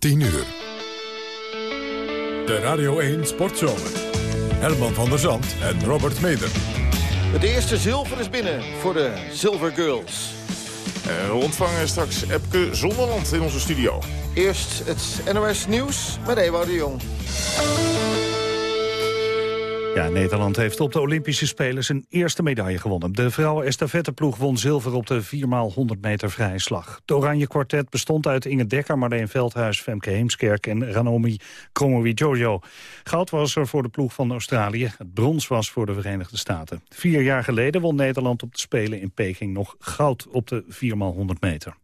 10 uur. De Radio 1 Sportzomer. Herman van der Zand en Robert Meder. Het eerste zilver is binnen voor de Silver Girls. Uh, we ontvangen straks Epke Zonderland in onze studio. Eerst het NOS Nieuws met Ewout de Jong. Ja, Nederland heeft op de Olympische Spelen zijn eerste medaille gewonnen. De vrouwen-estafetteploeg won zilver op de 4x100 meter vrije slag. Het oranje kwartet bestond uit Inge Dekker, Marleen Veldhuis, Femke Heemskerk en Ranomi Kromowidjojo. Goud was er voor de ploeg van Australië, het brons was voor de Verenigde Staten. Vier jaar geleden won Nederland op de Spelen in Peking nog goud op de 4x100 meter.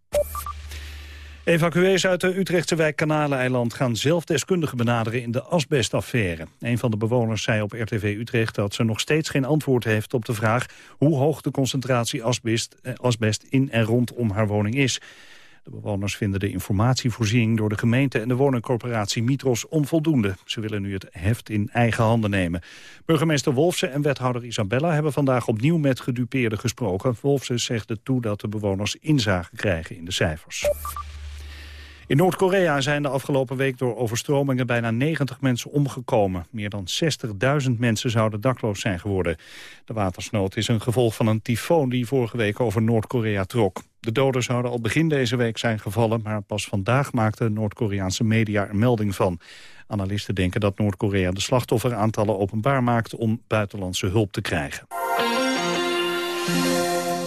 Evacuees uit de Utrechtse wijk Kanaleiland gaan zelf deskundigen benaderen in de asbestaffaire. Een van de bewoners zei op RTV Utrecht dat ze nog steeds geen antwoord heeft op de vraag hoe hoog de concentratie asbest, eh, asbest in en rondom haar woning is. De bewoners vinden de informatievoorziening door de gemeente en de woningcorporatie Mitros onvoldoende. Ze willen nu het heft in eigen handen nemen. Burgemeester Wolfsen en wethouder Isabella hebben vandaag opnieuw met gedupeerden gesproken. Wolfsen zegt er toe dat de bewoners inzage krijgen in de cijfers. In Noord-Korea zijn de afgelopen week door overstromingen bijna 90 mensen omgekomen. Meer dan 60.000 mensen zouden dakloos zijn geworden. De watersnood is een gevolg van een tyfoon die vorige week over Noord-Korea trok. De doden zouden al begin deze week zijn gevallen... maar pas vandaag maakten Noord-Koreaanse media er melding van. Analisten denken dat Noord-Korea de slachtofferaantallen openbaar maakt... om buitenlandse hulp te krijgen.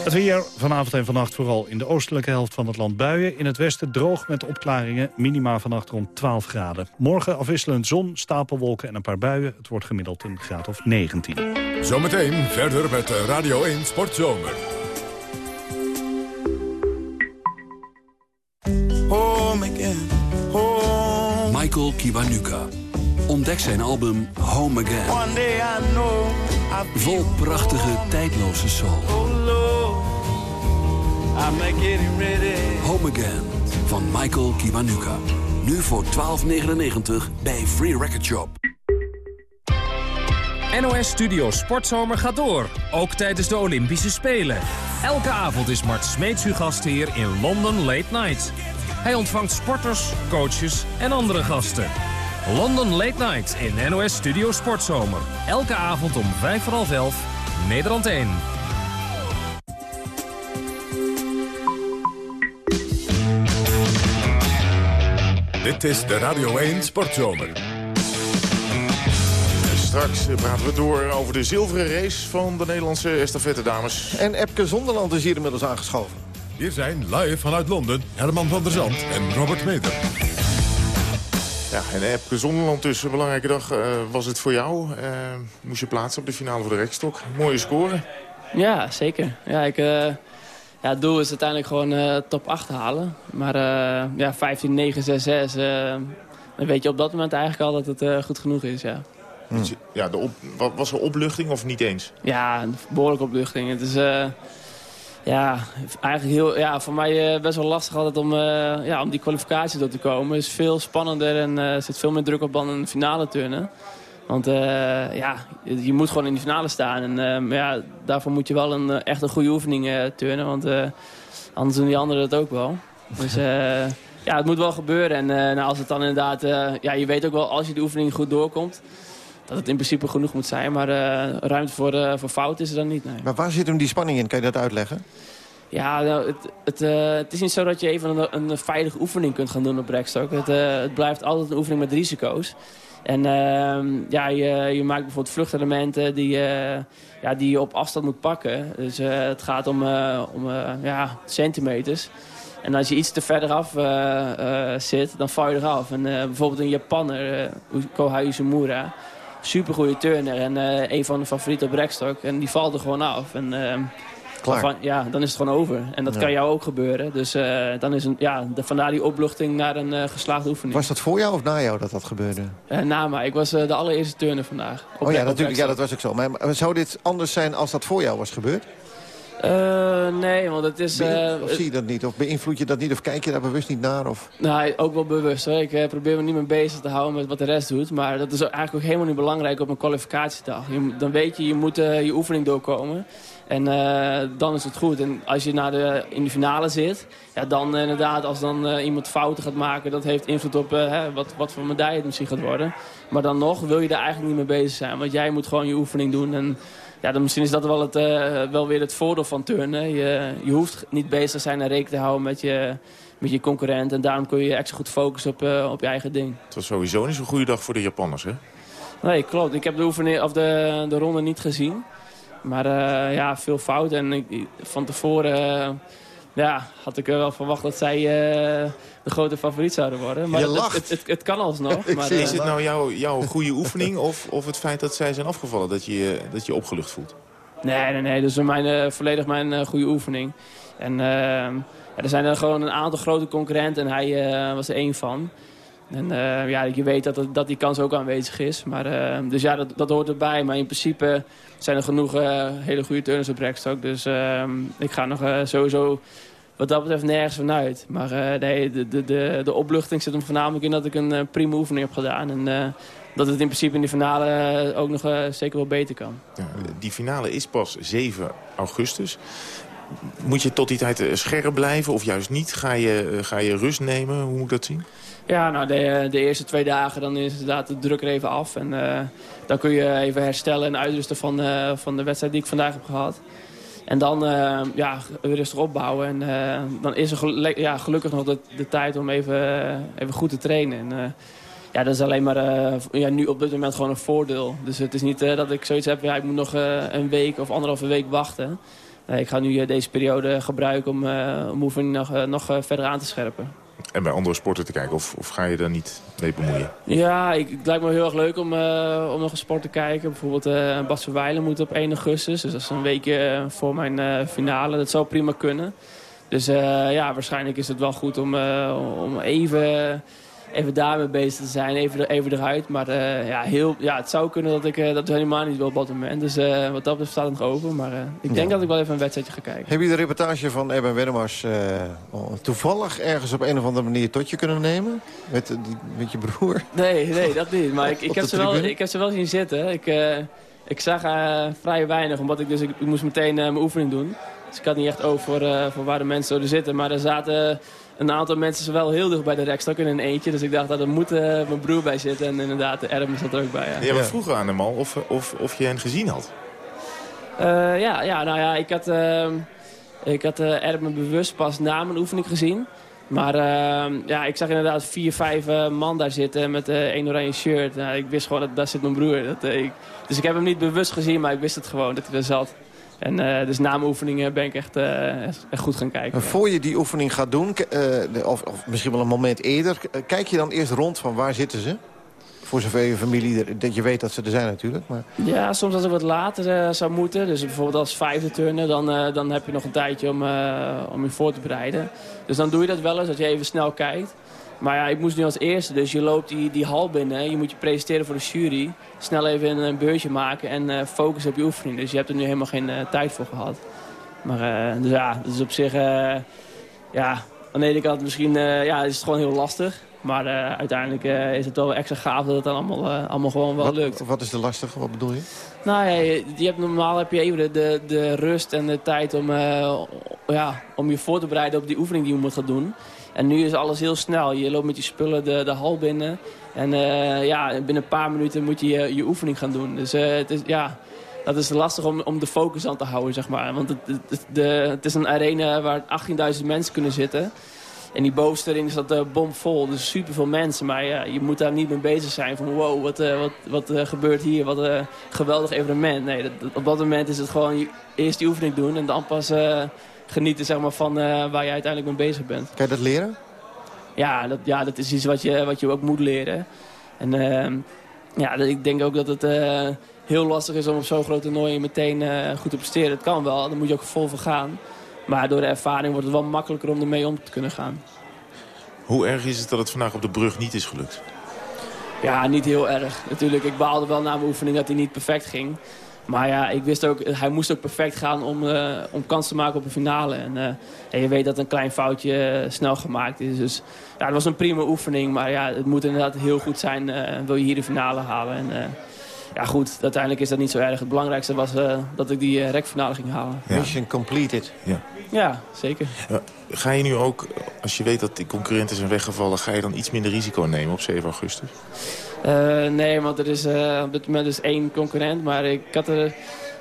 Het weer vanavond en vannacht vooral in de oostelijke helft van het land buien. In het westen droog met opklaringen, minima vannacht rond 12 graden. Morgen afwisselend zon, stapelwolken en een paar buien. Het wordt gemiddeld een graad of 19. Zometeen verder met Radio 1 Sportzomer. Home again, home. Michael Kiwanuka. Ontdek zijn album Home Again. One day I know Vol prachtige, tijdloze soul. Lord, I'm getting ready. Home Again van Michael Kiwanuka. Nu voor 12,99 bij Free Record Shop. NOS Studio Sportzomer gaat door, ook tijdens de Olympische Spelen. Elke avond is Mart Smeets uw gastheer in London Late Night. Hij ontvangt sporters, coaches en andere gasten. London Late Night in NOS Studio Sportzomer. Elke avond om 5 voor half 11, Nederland 1. Dit is de Radio 1 Sportzomer. Straks praten we door over de zilveren race van de Nederlandse estafette dames. En Epke Zonderland is hier inmiddels aangeschoven. Hier zijn live vanuit Londen Herman van der Zand en Robert Meter. Ja, en Epke Zonderland dus, een belangrijke dag uh, was het voor jou. Uh, moest je plaatsen op de finale voor de rekstok. Mooie score. Ja, zeker. Ja, ik, uh, ja, het doel is uiteindelijk gewoon top 8 halen. Maar ja, 15, 9, 6, 6, dan weet je op dat moment eigenlijk al dat het goed genoeg is, ja. Hmm. Ja, de op, was er opluchting of niet eens? Ja, behoorlijk opluchting. Het is ja, eigenlijk heel, ja, voor mij best wel lastig altijd om, ja, om die kwalificatie door te komen. Het is veel spannender en zit veel meer druk op dan een finale turnen. Want ja, je moet gewoon in de finale staan. En ja, daarvoor moet je wel een, echt een goede oefening turnen. Want anders doen die anderen het ook wel. Dus ja, het moet wel gebeuren. En nou, als het dan inderdaad... ja, je weet ook wel, als je de oefening goed doorkomt dat het in principe genoeg moet zijn. Maar ruimte voor, voor fout is er dan niet. Nee. Maar waar zit hem die spanning in? Kan je dat uitleggen? Ja, nou, het, het, uh, het, is niet zo dat je even een, een, veilige oefening kunt gaan doen op rekstok. Het, het blijft altijd een oefening met risico's. En ehm, ja, je, je, maakt bijvoorbeeld vluchtelementen die, ja, die je op afstand moet pakken. Dus het gaat om, om ja, centimeters. En als je iets te verder af zit, dan val je eraf. En bijvoorbeeld een Japanner, Kohai Uzumura super goede turner en een van de favorieten op rekstok. En die valt er gewoon af. En, uh, Klaar. Ja, dan is het gewoon over. En dat kan jou ook gebeuren. Dus uh, dan is een, ja, de, vandaar die opluchting naar een uh, geslaagde oefening. Was dat voor jou of na jou dat dat gebeurde? na mij. Ik was de allereerste turner vandaag. oh ja, natuurlijk. Ja, dat was ook zo. Maar zou dit anders zijn als dat voor jou was gebeurd? Uh, nee, want het is... Uh, of zie je dat niet? Of beïnvloed je dat niet? Of kijk je daar bewust niet naar? Of? Nou, ook wel bewust. Hoor. Ik uh, probeer me niet meer bezig te houden met wat de rest doet. Maar dat is eigenlijk ook helemaal niet belangrijk op een kwalificatiedag. Je, dan weet je, je moet je oefening doorkomen. En dan is het goed. En als je naar de, in de finale zit, ja, dan inderdaad, als dan iemand fouten gaat maken, dat heeft invloed op hè, wat, wat voor medaille het misschien gaat worden. Maar dan nog wil je daar eigenlijk niet mee bezig zijn. Want jij moet gewoon je oefening doen. En ja, dan misschien is dat wel, het, wel weer het voordeel van turnen. Je, je hoeft niet bezig te zijn en rekening te houden met je, met je concurrent. En daarom kun je extra goed focussen op, op je eigen ding. Het was sowieso niet zo'n goede dag voor de Japanners, hè? Nee, klopt. Ik heb de, oefening, of de, de ronde niet gezien. Maar uh, ja, veel fouten. En ik, van tevoren ja, had ik wel verwacht dat zij uh, de grote favoriet zouden worden. Maar het, het, het, het, kan alsnog. maar, is het nou jouw, jouw goede oefening of, of het feit dat zij zijn afgevallen dat je dat je opgelucht voelt? Nee, nee, nee. Dat is mijn, uh, volledig mijn uh, goede oefening. En ja, er zijn er gewoon een aantal grote concurrenten en hij was er één van. En uh, ja, je weet dat, dat die kans ook aanwezig is. Maar, uh, dus ja, dat, dat hoort erbij. Maar in principe zijn er genoeg uh, hele goede turners op rekstok. Dus ik ga nog sowieso wat dat betreft nergens vanuit. Maar nee, de, de, de, de opluchting zit hem voornamelijk in dat ik een prima oefening heb gedaan. En dat het in principe in de finale ook nog zeker wel beter kan. Ja, die finale is pas 7 augustus. Moet je tot die tijd scherp blijven of juist niet? Ga je, ga je rust nemen? Hoe moet ik dat zien? Ja, nou, de, de, eerste twee dagen dan is inderdaad de druk er even af. En uh, dan kun je even herstellen en uitrusten van, uh, van de wedstrijd die ik vandaag heb gehad. En dan uh, ja, rustig opbouwen. En dan is er ja, gelukkig nog de, de, tijd om even, even goed te trainen. En, ja, dat is alleen maar ja, nu op dit moment gewoon een voordeel. Dus het is niet dat ik zoiets heb, ja, ik moet nog een week of anderhalve week wachten. ik ga nu deze periode gebruiken om, om oefening nog, nog verder aan te scherpen en bij andere sporten te kijken? Of, of ga je daar niet mee bemoeien? Ja, ik, het lijkt me heel erg leuk om, uh, om nog een sport te kijken. Bijvoorbeeld uh, Bas Verwijlen moet op 1 augustus. Dus dat is een weekje voor mijn finale. Dat zou prima kunnen. Dus ja, waarschijnlijk is het wel goed om, om even even daarmee bezig te zijn, even, even eruit. Maar uh, ja, heel, ja, het zou kunnen dat ik uh, dat helemaal niet wil bottom ben. Dus uh, wat dat betreft staat het nog open. Maar ik denk dat ik wel even een wedstrijdje ga kijken. Heb je de reportage van Erben Wennemars toevallig ergens op een of andere manier tot je kunnen nemen? Met, met je broer? Nee, nee, dat niet. Maar ik, ik, heb, ze wel, ik heb ze wel zien zitten. Ik, ik zag vrij weinig, omdat ik dus ik, moest meteen mijn oefening doen. Dus ik had niet echt over voor, voor waar de mensen zouden zitten. Maar er zaten een aantal mensen zijn wel heel dicht bij de rekstok in een eentje. Dus ik dacht dat er moet uh, mijn broer bij zitten. En inderdaad, de Erm zat er ook bij. Ja. Jij was vroeger aan hem al of, of, of je hen gezien had? Uh, ja, ja, nou ja, ik had, uh, ik had uh, Erm bewust pas na mijn oefening gezien. Maar ehm, ja, ik zag inderdaad vier, vijf man daar zitten met één oranje shirt. Nou, ik wist gewoon dat daar zit mijn broer. Dat, ik, dus ik heb hem niet bewust gezien, maar ik wist het gewoon dat hij er zat. En uh, dus na mijn oefeningen ben ik echt, uh, echt goed gaan kijken. En voor je die oefening gaat doen, uh, of, of, misschien wel een moment eerder... kijk je dan eerst rond van waar zitten ze? Voor zover je familie, dat je weet dat ze er zijn natuurlijk. Maar... Ja, soms als ik wat later zou moeten. Dus bijvoorbeeld als vijfde turnen, dan, dan heb je nog een tijdje om, om je voor te bereiden. Dus dan doe je dat wel eens, dat je even snel kijkt. Maar ja, ik moest nu als eerste, dus je loopt die, die hal binnen. Je moet je presenteren voor de jury. Snel even een, beurtje maken en uh, focussen op je oefening. Dus je hebt er nu helemaal geen uh, tijd voor gehad. Maar uh, dus ja, dat is op zich... ja, aan de ene kant misschien ja, is het gewoon heel lastig. Maar uiteindelijk is het wel extra gaaf dat het dan allemaal, allemaal gewoon wel wat, lukt. Wat is de lastige? Wat bedoel je? Nou ja, je, je hebt, normaal heb je even de, de, de rust en de tijd om, ja, om je voor te bereiden op die oefening die je moet gaan doen. En nu is alles heel snel. Je loopt met je spullen de, de hal binnen. En uh, ja, binnen een paar minuten moet je je, je oefening gaan doen. Dus uh, het is, ja, dat is lastig om, om de focus aan te houden, zeg maar. Want het, de, het is een arena waar 18.000 mensen kunnen zitten. En die bovenste erin is dat uh, bomvol. Dus superveel mensen. Maar ja, je moet daar niet mee bezig zijn van wow, wat, wat, wat gebeurt hier? Wat een geweldig evenement. Nee, op dat moment is het gewoon eerst die oefening doen en dan pas genieten zeg maar, van uh, waar je uiteindelijk mee bezig bent. Kan je dat leren? Ja, dat, ja, dat is iets wat je, wat je ook moet leren. En uh, ja, ik denk ook dat het uh, heel lastig is om op zo'n groot toernooi meteen uh, goed te presteren. Het kan wel, daar moet je ook vol voor gaan. Maar door de ervaring wordt het wel makkelijker om ermee om te kunnen gaan. Hoe erg is het dat het vandaag op de brug niet is gelukt? Ja, niet heel erg. Natuurlijk, ik baalde wel na mijn oefening dat hij niet perfect ging. Maar ja, ik wist ook, hij moest ook perfect gaan om, uh, om kans te maken op een finale. En, uh, en je weet dat een klein foutje uh, snel gemaakt is. Dus ja, het was een prima oefening. Maar ja, het moet inderdaad heel goed zijn. wil je hier de finale halen. En, ja goed, uiteindelijk is dat niet zo erg. Het belangrijkste was dat ik die rekfinale ging halen. Ja. Mission completed. Ja, ja zeker. ga je nu ook, als je weet dat die concurrenten zijn weggevallen... ga je dan iets minder risico nemen op 7 augustus? Uh, nee, want er is uh, op dit moment dus één concurrent. Maar ik had er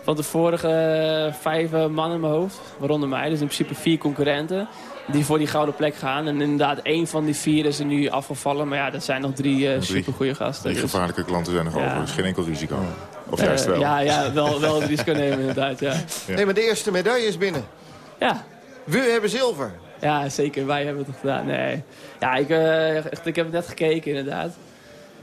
van de vorige vijf mannen in mijn hoofd, waaronder mij. Dus in principe vier concurrenten die voor die gouden plek gaan. En inderdaad, één van die vier is er nu afgevallen. Maar ja, dat zijn nog drie, uh, drie supergoeie gasten. Drie dus. gevaarlijke klanten zijn nog ja. over, dus geen enkel risico. Of juist wel? Ja, ja wel, wel het risico nemen inderdaad, ja. ja. Nee, maar de eerste medaille is binnen. Ja. We hebben zilver. Ja, zeker. Wij hebben het gedaan. Nee. Ja, ik, echt, ik heb net gekeken inderdaad.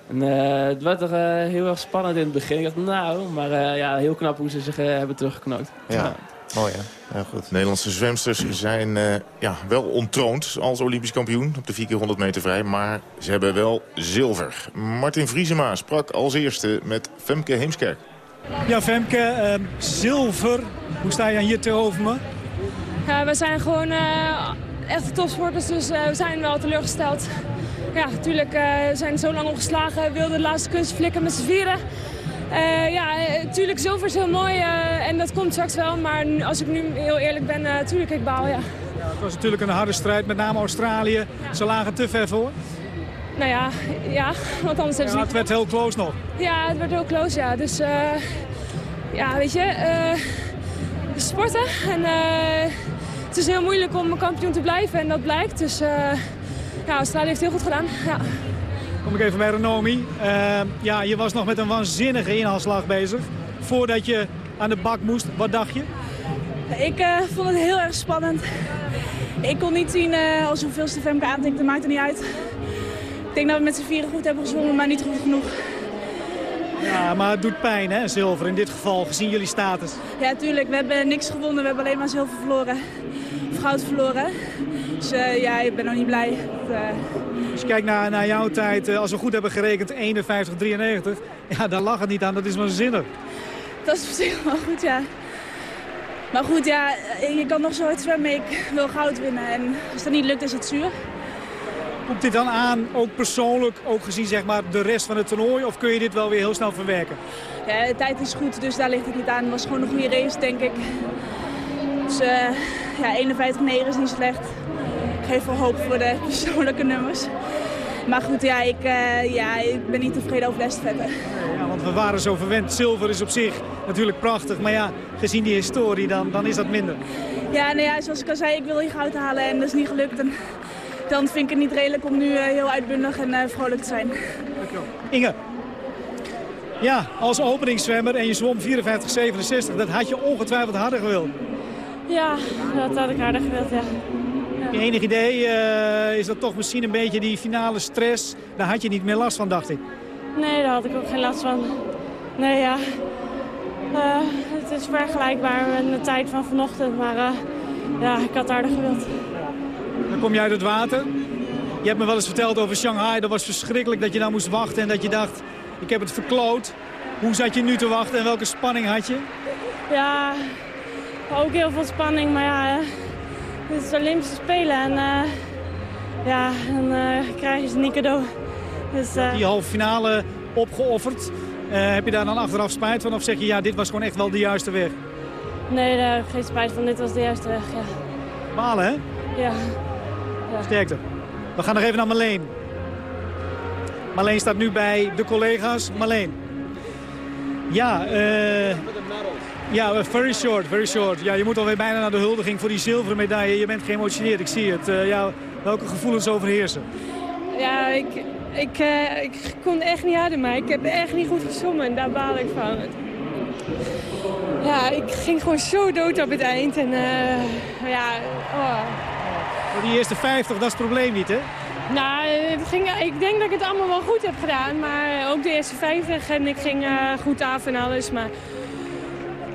En, uh, het werd toch uh, heel erg spannend in het begin. Ik dacht, nou, maar uh, ja, heel knap hoe ze zich hebben teruggeknokt. Ja, ja. mooi hè. Ja, goed. Nederlandse zwemsters zijn ja, wel ontroond als Olympisch kampioen op de 4 keer 100 meter vrij. Maar ze hebben wel zilver. Martin Vriesema sprak als eerste met Femke Heemskerk. Ja, Femke, ehm, zilver. Hoe sta je hier tegenover me? Ja, we zijn gewoon echte topsporters, dus we zijn wel teleurgesteld ja, natuurlijk uh, zijn zo lang ongeslagen. wilden de laatste kunst flikken met z'n vieren. Uh, ja, natuurlijk zilver is heel mooi uh, en dat komt straks wel. Maar als ik nu heel eerlijk ben, natuurlijk ik baal, ja. ja. Het was natuurlijk een harde strijd, met name Australië. Ja. Ze lagen te ver voor. Nou ja, ja want anders hebben ze Het werd heel close nog. Ja, het werd heel close, ja. Dus ja, weet je, sporten. En het is heel moeilijk om kampioen te blijven en dat blijkt. Dus ja, Australië heeft heel goed gedaan. Ja. Kom ik even bij Renomi. Uh, ja, je was nog met een waanzinnige inhaalslag bezig. Voordat je aan de bak moest. Wat dacht je? Ik uh, vond het heel erg spannend. Ik kon niet zien uh, als hoeveelste Femke aantikte. Dat maakt er niet uit. Ik denk dat we met z'n vieren goed hebben gezwommen, maar niet goed genoeg. Ja, maar het doet pijn, hè, zilver in dit geval, gezien jullie status. Ja, tuurlijk. We hebben niks gewonnen. We hebben alleen maar zilver verloren. Of goud verloren. Dus uh, ja, ik ben nog niet blij. Uh... Als je kijkt naar, naar jouw tijd, uh, als we goed hebben gerekend, 51, 93. Ja, daar lag het niet aan. Dat is zinnig. Dat is op zich wel goed, ja. Maar goed, ja, je kan nog zo hard zwemmen. Ik wil goud winnen. En als dat niet lukt, is het zuur. Komt dit dan aan, ook persoonlijk, ook gezien zeg maar, de rest van het toernooi? Of kun je dit wel weer heel snel verwerken? Ja, de tijd is goed, dus daar ligt het niet aan. Het was gewoon een goede race, denk ik. Dus uh, ja, 51-9 is niet slecht. Geef wel hoop voor de persoonlijke nummers. Maar goed, ja, ik, uh, ja, ik ben niet tevreden over de estafette. Ja, want we waren zo verwend. Zilver is op zich natuurlijk prachtig. Maar ja, gezien die historie, dan, dan is dat minder. Ja, nou ja, zoals ik al zei, ik wil hier goud halen en dat is niet gelukt. En dan vind ik het niet redelijk om nu uh, heel uitbundig en uh, vrolijk te zijn. Dankjewel. Inge. Ja, als openingszwemmer en je zwom 54-67, dat had je ongetwijfeld harder gewild. Ja, dat had ik harder gewild, ja. Je enig idee, uh, is dat toch misschien een beetje die finale stress? Daar had je niet meer last van, dacht ik. Nee, daar had ik ook geen last van. Nee, ja. Uh, het is vergelijkbaar met de tijd van vanochtend, maar uh, ja, ik had harder gewild. Dan kom je uit het water. Je hebt me wel eens verteld over Shanghai. Dat was verschrikkelijk dat je nou moest wachten en dat je dacht, ik heb het verkloot. Hoe zat je nu te wachten en welke spanning had je? Ja, ook heel veel spanning, maar ja, het is de Olympische Spelen en uh, ja, dan uh, krijg je ze niet cadeau. Dus, uh... Die halve finale opgeofferd. heb je daar dan achteraf spijt van of zeg je ja, dit was gewoon echt wel de juiste weg? Nee, daar heb ik geen spijt van. Dit was de juiste weg, ja. Balen, hè? Ja. ja. Sterkte. We gaan nog even naar Marleen. Marleen staat nu bij de collega's. Marleen. Ja, eh... Ja, very short, very short. Ja, je moet alweer bijna naar de huldiging voor die zilveren medaille. Je bent geëmotioneerd, ik zie het. Uh, ja, welke gevoelens overheersen? Ja, ik, ik, uh, ik kon echt niet ademen. Ik heb echt niet goed gezongen en daar baal ik van. Ja, ik ging gewoon zo dood op het eind. En uh, ja, oh. Die eerste 50, dat is het probleem niet, hè? Nou, het ging, ik denk dat ik het allemaal wel goed heb gedaan. Maar ook de eerste 50 en ik ging goed af en alles. Maar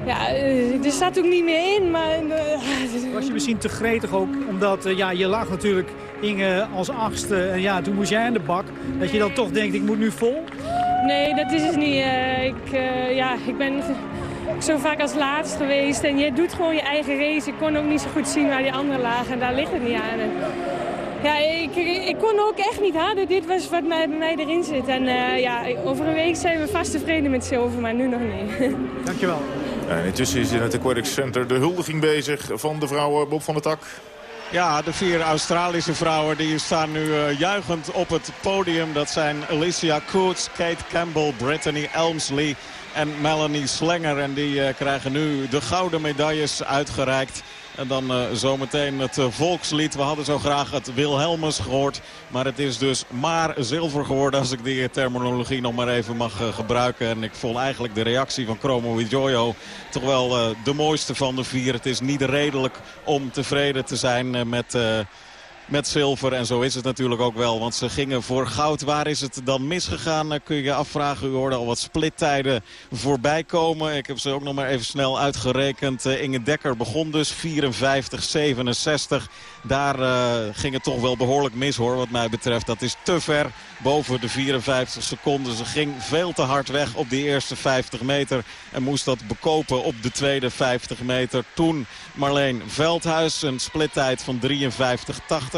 ja, eh, er staat ook niet meer in, maar... Eh, Was je misschien te gretig ook, omdat uh, ja, je lag natuurlijk Inge als achtste en ja, toen moest jij in de bak. Dat je dan toch denkt, ik moet nu vol? Nee, dat is het niet. Ik, ja, ik ben zo vaak als laatst geweest. En je doet gewoon je eigen race. Ik kon ook niet zo goed zien waar die anderen lagen. En daar ligt het niet aan. En ja, ik, ik, kon ook echt niet harder. Dit was wat mij, bij mij erin zit. En uh, ja, over een week zijn we vast tevreden met zilver, maar nu nog niet. Dankjewel. En intussen is in het Aquatics Center de huldiging bezig van de vrouwen Bob van der Tak. Ja, de vier Australische vrouwen die staan nu uh, juichend op het podium. Dat zijn Alicia Coates, Kate Campbell, Brittany Elmsley en Melanie Slenger. En die uh, krijgen nu de gouden medailles uitgereikt. En dan uh, zometeen het uh, volkslied. We hadden zo graag het Wilhelmus gehoord. Maar het is dus maar zilver geworden als ik die terminologie nog maar even mag uh, gebruiken. En ik vond eigenlijk de reactie van Chromo Widjojo toch wel de mooiste van de vier. Het is niet redelijk om tevreden te zijn met met zilver. En zo is het natuurlijk ook wel, want ze gingen voor goud. Waar is het dan misgegaan, kun je afvragen. U hoorde al wat splittijden voorbij komen. Ik heb ze ook nog maar even snel uitgerekend. Inge Dekker begon dus 54-67. Daar uh, ging het toch wel behoorlijk mis hoor wat mij betreft. Dat is te ver boven de 54 seconden. Ze ging veel te hard weg op die eerste 50 meter. En moest dat bekopen op de tweede 50 meter. Toen Marleen Veldhuis een splittijd van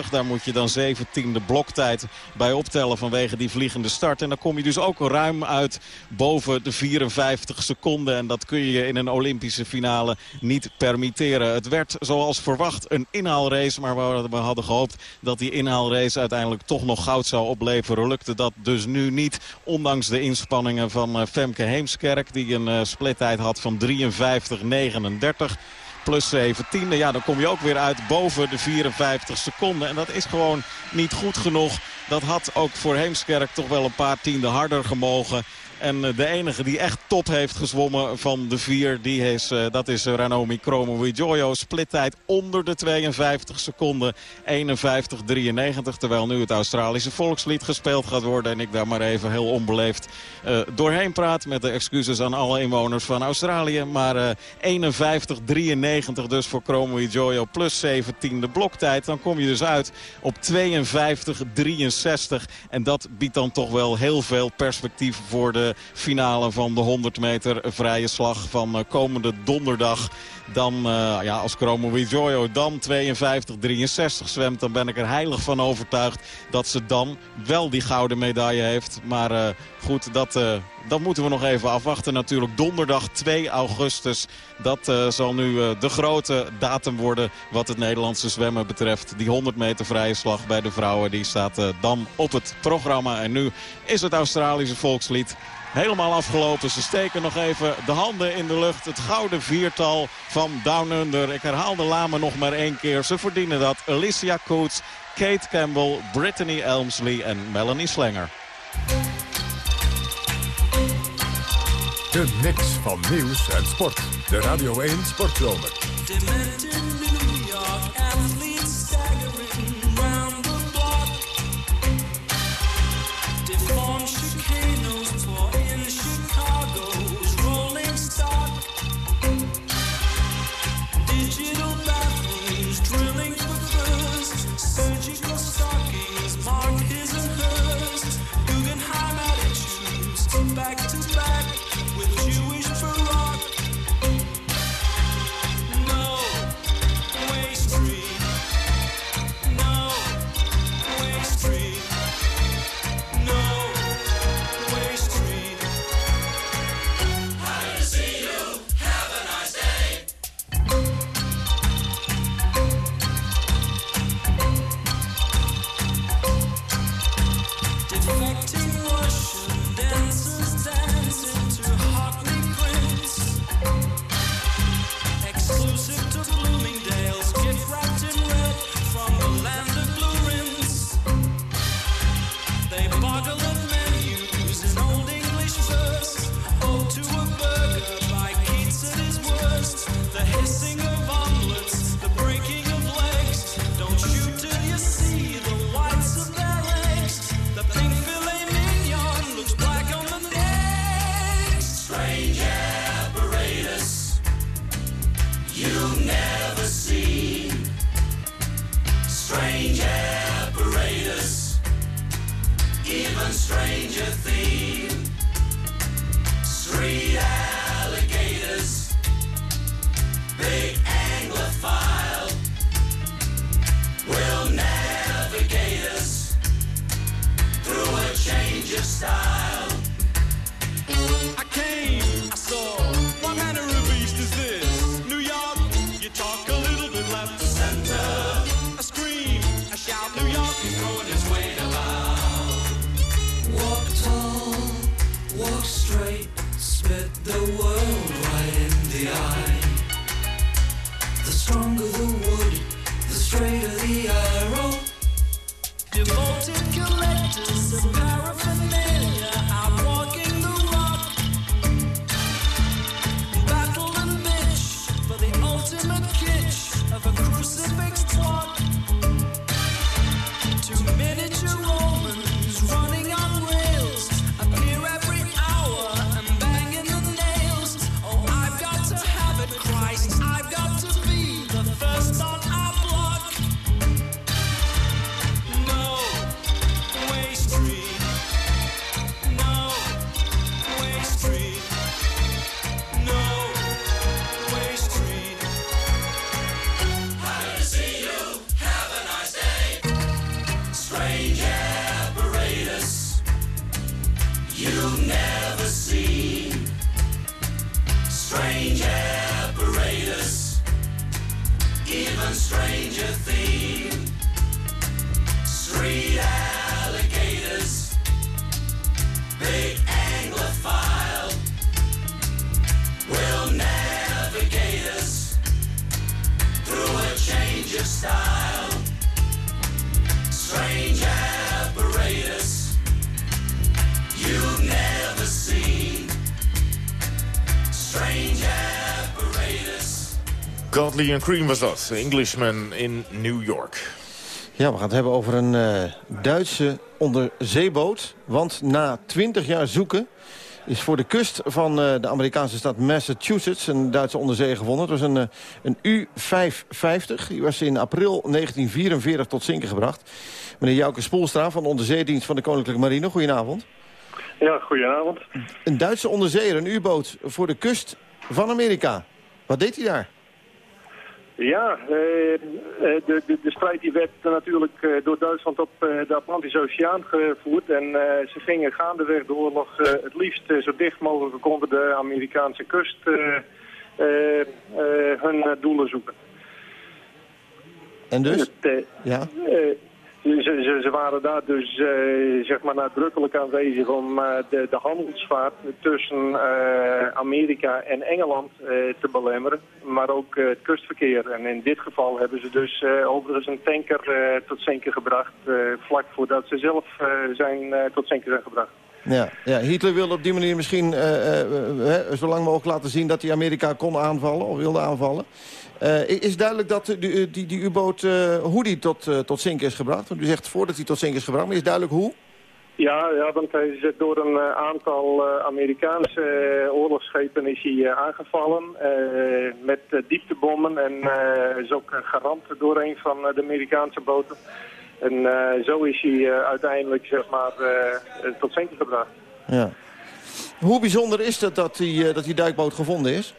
53-80. Daar moet je dan 17e bloktijd bij optellen vanwege die vliegende start. En dan kom je dus ook ruim uit boven de 54 seconden. En dat kun je in een Olympische finale niet permitteren. Het werd zoals verwacht een inhaalrace. Maar we hadden gehoopt dat die inhaalrace uiteindelijk toch nog goud zou opleveren. Lukte dat dus nu niet. Ondanks de inspanningen van Femke Heemskerk. Die een splittijd had van 53-39 plus 17. Ja, dan kom je ook weer uit boven de 54 seconden. En dat is gewoon niet goed genoeg. Dat had ook voor Heemskerk toch wel een paar tienden harder gemogen. En de enige die echt top heeft gezwommen van de vier, die is, uh, dat is Ranomi Kromowidjojo. Splittijd onder de 52 seconden, 51-93. Terwijl nu het Australische volkslied gespeeld gaat worden. En ik daar maar even heel onbeleefd doorheen praat. Met de excuses aan alle inwoners van Australië. Maar uh, 51-93 dus voor Kromowidjojo plus 17e bloktijd. Dan kom je dus uit op 52-63. En dat biedt dan toch wel heel veel perspectief voor de finale van de 100 meter vrije slag van komende donderdag. Dan, uh, ja, als Chromo Jojo dan 52-63 zwemt... dan ben ik er heilig van overtuigd dat ze dan wel die gouden medaille heeft. Maar uh, goed, dat, dat moeten we nog even afwachten. Natuurlijk donderdag 2 augustus. Dat zal nu de grote datum worden wat het Nederlandse zwemmen betreft. Die 100 meter vrije slag bij de vrouwen die staat dan op het programma. En nu is het Australische volkslied helemaal afgelopen. Ze steken nog even de handen in de lucht. Het gouden viertal van Down Under. Ik herhaal de lame nog maar één keer. Ze verdienen dat. Alicia Coates, Kate Campbell, Brittany Elmsley en Melanie Slenger. De mix van nieuws en sport. De Radio 1 Sportzomer. And Cream was dat. Englishman in New York. Ja, we gaan het hebben over een eh, Duitse onderzeeboot. Want na 20 jaar zoeken is voor de kust van eh, de Amerikaanse stad Massachusetts... een Duitse onderzee gevonden. Het was een, eh, een U-550. Die was in april 1944 tot zinken gebracht. Meneer Jouke Spoelstra van de onderzeedienst van de Koninklijke Marine. Goedenavond. Ja, goedenavond. Een Duitse onderzeeër, een U-boot voor de kust van Amerika. Wat deed hij daar? Ja, eh, eh, de, de, de strijd die werd natuurlijk eh, door Duitsland op de Atlantische Oceaan gevoerd. En ze gingen gaandeweg de oorlog het liefst zo dicht mogelijk onder de Amerikaanse kust hun doelen zoeken. En dus? Het, Ja. Ze, ze, ze waren daar dus eh, zeg maar nadrukkelijk aanwezig om eh, de, de handelsvaart tussen eh, Amerika en Engeland te belemmeren, maar ook het kustverkeer. En in dit geval hebben ze dus overigens een tanker tot zinken gebracht, vlak voordat ze zelf zijn, tot zinken zijn gebracht. Ja, ja, Hitler wilde op die manier misschien eh, eh, eh, zo lang mogelijk laten zien dat hij Amerika kon aanvallen of wilde aanvallen. Eh, is duidelijk dat die, die, die U-boot, hoe die tot, tot zinken is gebracht? Want u zegt voordat hij tot zinken is gebracht, maar is duidelijk hoe? Ja, ja, want hij is door een aantal Amerikaanse oorlogsschepen is hij aangevallen met dieptebommen en is ook geramd door een van de Amerikaanse boten. En eh, zo is hij eh, uiteindelijk zeg maar, eh, tot zinken gebracht. Ja. Hoe bijzonder is het dat die, dat die duikboot gevonden is?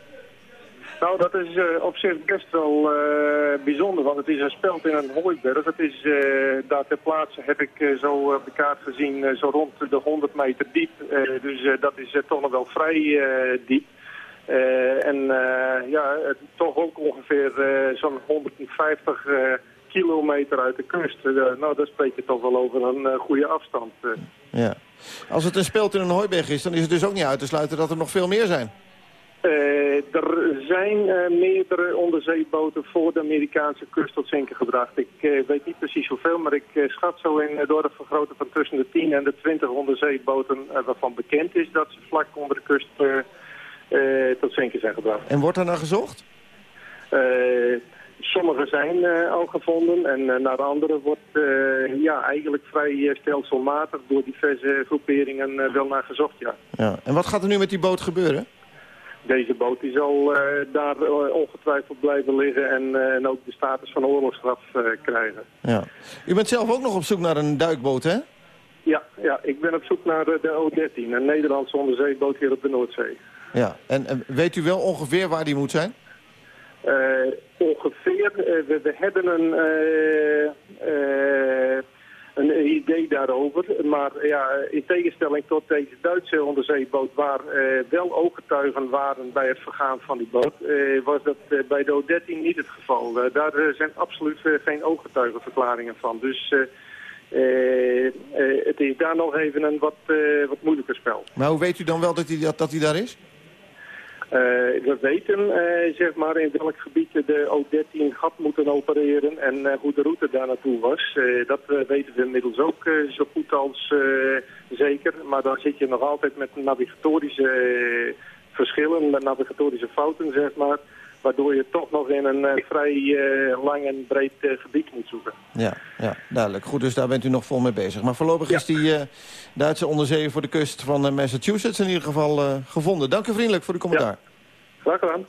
Nou, dat is op zich best wel bijzonder, want het is een speld in een hooiberg. Het is daar ter plaatse, heb ik zo op de kaart gezien, zo rond de 100 meter diep. Dus dat is toch nog wel vrij diep. En ja, het, toch ook ongeveer zo'n 150 eh, kilometer uit de kust. Eh, nou, daar spreek je toch wel over een eh, goede afstand. eh. Ja. Als het een speld in een hooiberg is, dan is het dus ook niet uit te sluiten dat er nog veel meer zijn. Er zijn meerdere onderzeeboten voor de Amerikaanse kust tot zinken gebracht. Ik weet niet precies hoeveel, maar ik schat zo in door de vergroten van tussen de 10 en de 20 onderzeeboten waarvan bekend is dat ze vlak onder de kust tot zinken zijn gebracht. En wordt er naar gezocht? Sommige zijn al gevonden en naar de andere wordt ja, eigenlijk vrij stelselmatig door diverse groeperingen wel naar gezocht. Ja. Ja. En wat gaat er nu met die boot gebeuren? Deze boot die zal daar ongetwijfeld blijven liggen en, en, ook de status van oorlogsstraf krijgen. Ja. U bent zelf ook nog op zoek naar een duikboot, hè? Ja, ja ik ben op zoek naar de O-13, een Nederlandse onderzeeboot hier op de Noordzee. Ja, en, en, weet u wel ongeveer waar die moet zijn? Eh, ongeveer, eh, we, hebben een, eh, een idee daarover. Maar ja, in tegenstelling tot deze Duitse onderzeeboot... waar wel ooggetuigen waren bij het vergaan van die boot... was dat bij de O13 niet het geval. Daar zijn absoluut geen ooggetuigenverklaringen van. Dus... het is daar nog even een wat, wat moeilijker spel. Maar hoe weet u dan wel dat hij, dat, dat hij daar is? Eh, we weten eh, zeg maar in welk gebied de O13 gat moeten opereren en eh, hoe de route daar naartoe was. Dat weten we inmiddels ook zo goed als zeker. Maar dan zit je nog altijd met navigatorische verschillen, met navigatorische fouten zeg maar. Waardoor je toch nog in een eh, vrij eh, lang en breed eh, gebied moet zoeken. Ja, ja, duidelijk. Goed, dus daar bent u nog vol mee bezig. Maar voorlopig is die eh, Duitse onderzeeër voor de kust van Massachusetts in ieder geval eh, gevonden. Dank u vriendelijk voor uw commentaar. Graag gedaan.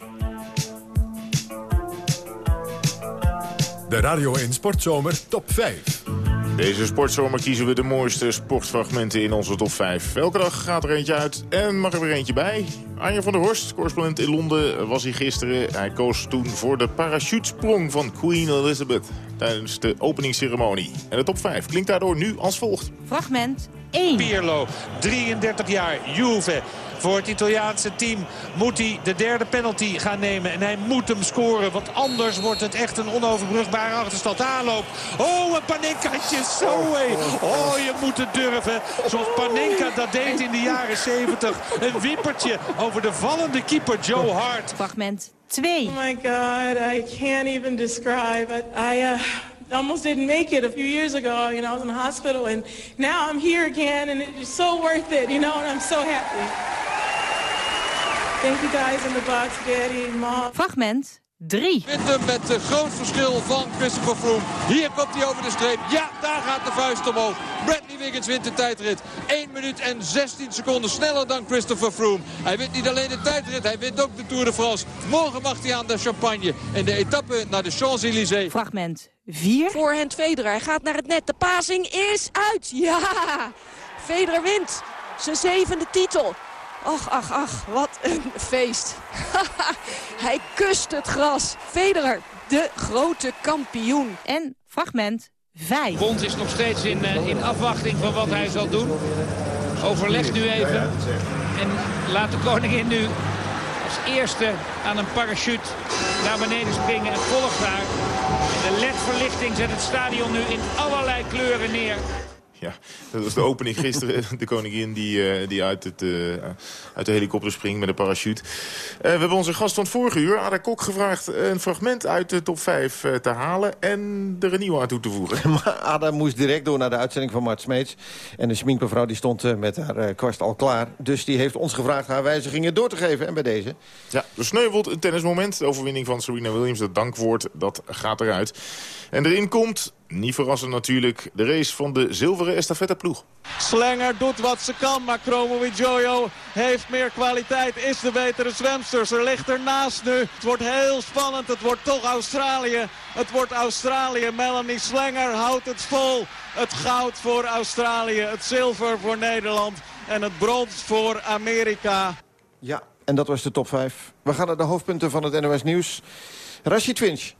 De Radio 1 Sportzomer Top 5. Deze sportzomer kiezen we de mooiste sportfragmenten in onze top 5. Elke dag gaat er eentje uit en mag er weer eentje bij. Anja van der Horst, correspondent in Londen, was hij gisteren. Hij koos toen voor de parachutesprong van Queen Elizabeth tijdens de openingsceremonie. En de top 5 klinkt daardoor nu als volgt. Fragment 1. Pirlo, 33 jaar, Juve. Voor het Italiaanse team moet hij de derde penalty gaan nemen. En hij moet hem scoren, want anders wordt het echt een onoverbrugbare achterstand. Aanloop. Oh, een Panenkaatje. Zo hé. Oh, je moet het durven. Zoals Panenka dat deed in de jaren 70. Een wippertje over de vallende keeper Joe Hart. Fragment 2. Oh my God, I can't even describe it. I uh, almost didn't make it a few years ago. You know, I was in the hospital, and now I'm here again, and it's so worth it. You know, and I'm so happy. Thank you guys in the box, Daddy, Mom. Fragment 3. Wint hem met een groot verschil van Christopher Froome. Hier komt hij over de streep. Ja, daar gaat de vuist omhoog. Bradley Wiggins wint de tijdrit. 1 minuut en 16 seconden sneller dan Christopher Froome. Hij wint niet alleen de tijdrit, hij wint ook de Tour de France. Morgen mag hij aan de champagne. En de etappe naar de Champs-Élysées. Fragment 4. Voorhand Federer. Hij gaat naar het net. De passing is uit. Ja, Federer wint. Zijn zevende titel. Ach, ach, ach, wat een feest. Hij kust het gras. Federer, de grote kampioen. En fragment 5. Bond is nog steeds in, eh, in afwachting van wat hij zal doen. Overleg nu even. En laat de koningin nu als eerste aan een parachute naar beneden springen en volgt haar. De ledverlichting zet het stadion nu in allerlei kleuren neer. Ja, dat was de opening gisteren. De koningin die, eh, die uit, het, eh, uit de helikopter springt met een parachute. Eh, we hebben onze gast van het vorige uur, Ada Kok, gevraagd... een fragment uit de top 5 te halen en er een nieuw aan toe te voegen. Maar Ada moest direct door naar de uitzending van Mart Smeets. En de schminkmevrouw die stond met haar kwast al klaar. Dus die heeft ons gevraagd haar wijzigingen door te geven. En bij deze. Ja, er sneuvelt een tennismoment. De overwinning van Serena Williams, dat dankwoord, dat gaat eruit. En erin komt, niet verrassend natuurlijk, de race van de zilveren estafetteploeg. Slenger doet wat ze kan, maar Jojo heeft meer kwaliteit, is de betere zwemster. Ze ligt ernaast nu. Het wordt heel spannend, het wordt toch Australië. Het wordt Australië. Melanie Slenger houdt het vol. Het goud voor Australië, het zilver voor Nederland en het brons voor Amerika. Ja, en dat was de top 5. We gaan naar de hoofdpunten van het NOS Nieuws. Rashid Finch.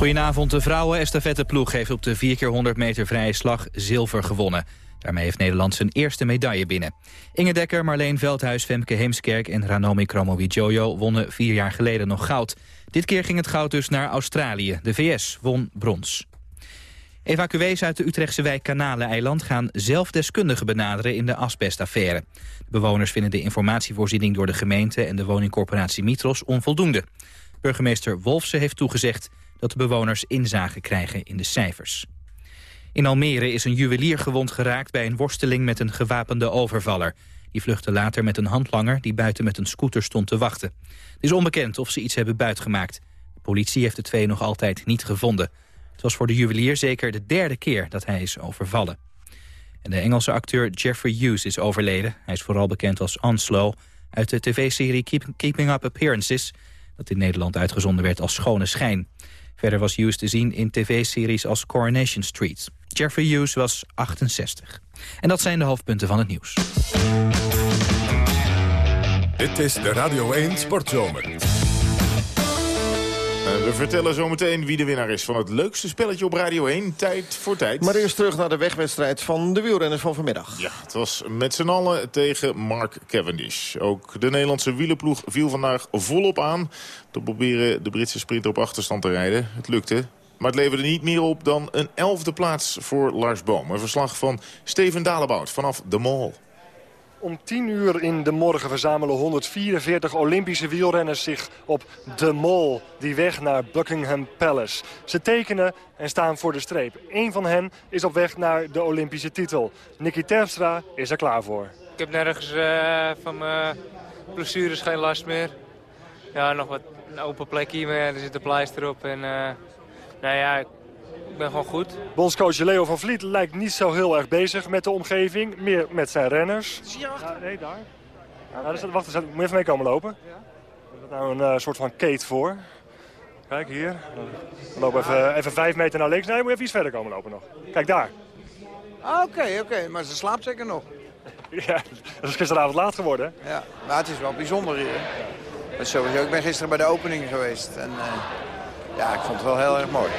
Goedenavond. De vrouwen-estafetteploeg heeft op de 4 keer 100 meter vrije slag zilver gewonnen. Daarmee heeft Nederland zijn eerste medaille binnen. Inge Dekker, Marleen Veldhuis, Femke Heemskerk en Ranomi Kromowidjojo wonnen vier jaar geleden nog goud. Dit keer ging het goud dus naar Australië. De VS won brons. Evacuees uit de Utrechtse wijk Kanaleneiland gaan zelf deskundigen benaderen in de asbestaffaire. De bewoners vinden de informatievoorziening door de gemeente en de woningcorporatie Mitros onvoldoende. Burgemeester Wolfse heeft toegezegd dat de bewoners inzage krijgen in de cijfers. In Almere is een juwelier gewond geraakt bij een worsteling met een gewapende overvaller. Die vluchtte later met een handlanger die buiten met een scooter stond te wachten. Het is onbekend of ze iets hebben buitgemaakt. De politie heeft de twee nog altijd niet gevonden. Het was voor de juwelier zeker de derde keer dat hij is overvallen. En de Engelse acteur Jeffrey Hughes is overleden. Hij is vooral bekend als Onslow uit de tv-serie Keep, Keeping Up Appearances... dat in Nederland uitgezonden werd als Schone Schijn. Verder was Hughes te zien in tv-series als Coronation Street. Jeffrey Hughes was 68. En dat zijn de hoofdpunten van het nieuws. Dit is de Radio 1 Sportzomer. Eh, we vertellen zometeen wie de winnaar is van het leukste spelletje op Radio 1. Tijd voor tijd. Maar eerst terug naar de wegwedstrijd van de wielrenners van vanmiddag. Ja, het was met z'n allen tegen Mark Cavendish. Ook de Nederlandse wielenploeg viel vandaag volop aan... te proberen de Britse sprinter op achterstand te rijden. Het lukte, maar het leverde niet meer op dan een elfde plaats voor Lars Boom. Een verslag van Steven Dalebout vanaf de Mall. Om 10 uur in de morgen verzamelen 144 Olympische wielrenners zich op de Mall. Die weg naar Buckingham Palace. Ze tekenen en staan voor de streep. Eén van hen is op weg naar de Olympische titel. Nicky Terpstra is er klaar voor. Ik heb nergens eh, van mijn blessures geen last meer. Ja, nog wat een open plekje, maar er zit een pleister op. En eh, nou ja, ik ben gewoon goed. Bondscoach Leo van Vliet lijkt niet zo heel erg bezig met de omgeving. Meer met zijn renners. Ja, nee, daar. Ja, dus, wacht, eens, moet je even mee komen lopen? Er is nou een eh, soort van kate voor. Kijk, hier. We lopen even, even vijf meter naar links. Nee, moet je even iets verder komen lopen nog. Kijk, daar. Ah, Oké, oké, maar ze slaapt zeker nog. Ja, dat is gisteravond laat geworden. hè? Ja, maar het is wel bijzonder hier. Dat is sowieso. Ik ben gisteren bij de opening geweest en eh, ja, ik vond het wel heel erg mooi.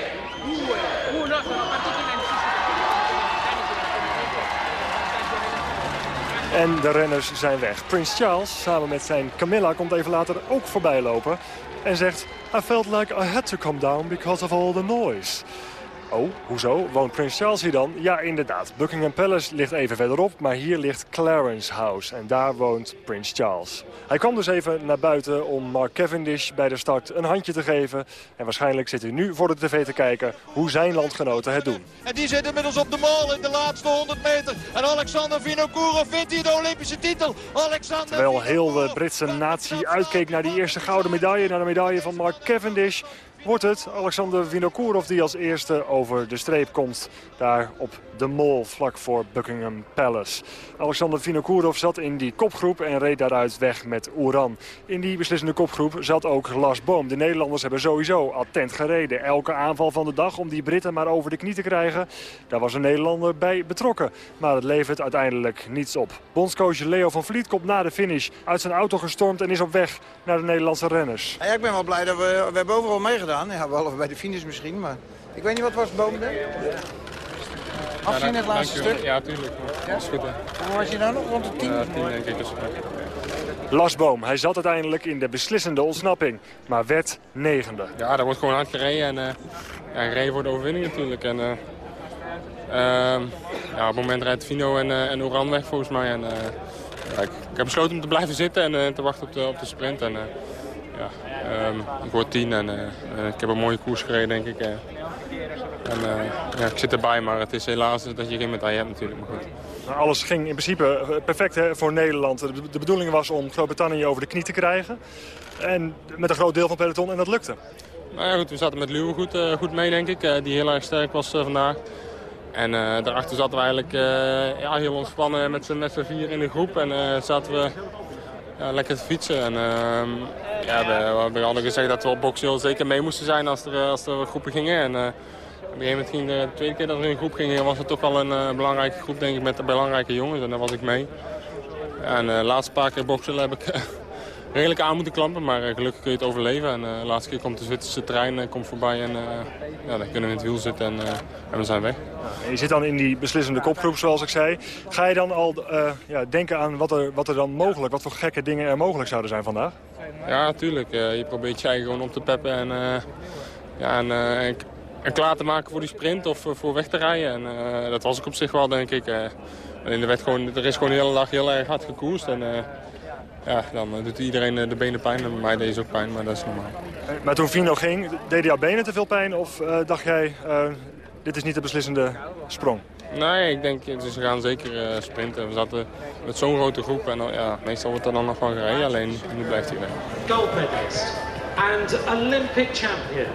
En de renners zijn weg. Prins Charles, samen met zijn Camilla, komt even later ook voorbij lopen. En zegt, I felt like I had to come down because of all the noise. Oh, hoezo? Woont Prins Charles hier dan? Ja, inderdaad. Buckingham Palace ligt even verderop, maar hier ligt Clarence House. En daar woont Prins Charles. Hij kwam dus even naar buiten om Mark Cavendish bij de start een handje te geven. En waarschijnlijk zit hij nu voor de tv te kijken hoe zijn landgenoten het doen. En die zit inmiddels op de mall in de laatste 100 meter. En Alexander Vinokourov vindt hier de Olympische titel. Alexander Terwijl heel de Britse natie uitkeek naar die eerste gouden medaille, naar de medaille van Mark Cavendish, wordt het Alexander Vinokourov die als eerste over de streep komt. Daar op de Mall, vlak voor Buckingham Palace. Alexander Vinokourov zat in die kopgroep en reed daaruit weg met Oeran. In die beslissende kopgroep zat ook Lars Boom. De Nederlanders hebben sowieso attent gereden. Elke aanval van de dag om die Britten maar over de knie te krijgen. Daar was een Nederlander bij betrokken. Maar het levert uiteindelijk niets op. Bondscoach Leo van Vliet komt na de finish uit zijn auto gestormd en is op weg naar de Nederlandse renners. Ja, ik ben wel blij dat we, we hebben overal meegedaan. Ja, behalve bij de finish misschien, maar ik weet niet wat was daar. Afzien het laatste stuk? Ja, tuurlijk. Ja? Dat is goed, hè. Hoe was je nou nog? Rond de tien? Ja, tien denk ik. Dus, Lars Boom, hij zat uiteindelijk in de beslissende ontsnapping, maar werd negende. ja, daar wordt gewoon hard gereden. En eh ja, gereden voor de overwinning natuurlijk. En, eh, ehm, ja, op het moment rijdt Vino en, eh en Oran weg volgens mij. En, eh, ja, ik, ik heb besloten om te blijven zitten en eh, te wachten op de, op de sprint. En, eh, ja, ehm, ik word tien en eh, eh, ik heb een mooie koers gereden denk ik. eh. en, eh, ja, ik zit erbij, maar het is helaas dat je geen medaille hebt natuurlijk. Maar goed. Nou, Alles ging in principe perfect hè, voor Nederland. De, de bedoeling was om Groot-Brittannië over de knie te krijgen. En met een groot deel van het peloton en dat lukte. Nou ja, goed, we zaten met Luwe goed, goed mee, denk ik. die heel erg sterk was vandaag. En daarachter zaten we eigenlijk ja, heel ontspannen met z'n vier in de groep. En zaten we lekker te fietsen. En ehm, ja, we, hebben altijd gezegd dat we op box zeker mee moesten zijn als er, eh, als er groepen gingen. En, eh, op een gegeven moment de tweede keer dat we in een groep gingen, was het toch wel een eh, belangrijke groep denk ik met de belangrijke jongens. En daar was ik mee. En de laatste paar keer boksen heb ik redelijk aan moeten klampen, maar eh, gelukkig kun je het overleven. En eh, de laatste keer komt de Zwitserse trein eh, komt voorbij en ja, dan kunnen we in het wiel zitten en, en we zijn weg. En je zit dan in die beslissende kopgroep, zoals ik zei. Ga je dan al ja, denken aan wat er, wat er dan mogelijk, wat voor gekke dingen er mogelijk zouden zijn vandaag? Ja, natuurlijk. Eh, je probeert je eigen gewoon op te peppen en, ja, en, en, en klaar te maken voor die sprint of voor weg te rijden. En, dat was ik op zich wel, denk ik. alleen er, werd gewoon, er is gewoon de hele dag heel erg hard gekoerst. En, ja, dan eh, doet iedereen eh, de benen pijn. En bij mij deed ze ook pijn, maar dat is normaal. Eh, Maar toen Vino ging, deden jouw benen te veel pijn? Of dacht jij, eh, dit is niet de beslissende sprong? Nee, ik denk, dus we gaan zeker eh, sprinten. We zaten met zo'n grote groep en ja, meestal wordt er dan nog wel gereden. Alleen nu blijft hij weg. gold medalist and Olympic champion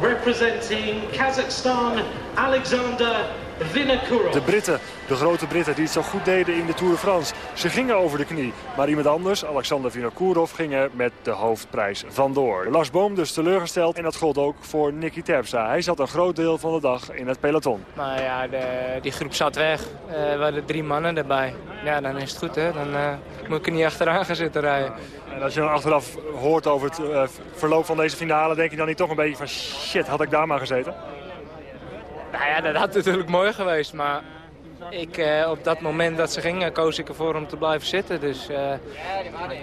representing Kazakhstan, Alexander. De Britten, de grote Britten die het zo goed deden in de Tour de France. Ze gingen over de knie. Maar iemand anders, Alexander Vinokourov, ging met de hoofdprijs vandoor. Lars Boom dus teleurgesteld en dat gold ook voor Nicky Terpstra. Hij zat een groot deel van de dag in het peloton. Maar ja, de, die groep zat weg. Eh, we hadden drie mannen erbij. Ja, dan is het goed, hè. Dan eh, moet ik er niet achteraan gaan zitten rijden. En als je dan achteraf hoort over het eh, verloop van deze finale... denk je dan niet toch een beetje van shit, had ik daar maar gezeten? Nou ja, dat had natuurlijk mooi geweest, maar ik, eh, op dat moment dat ze gingen koos ik ervoor om te blijven zitten. Dus eh,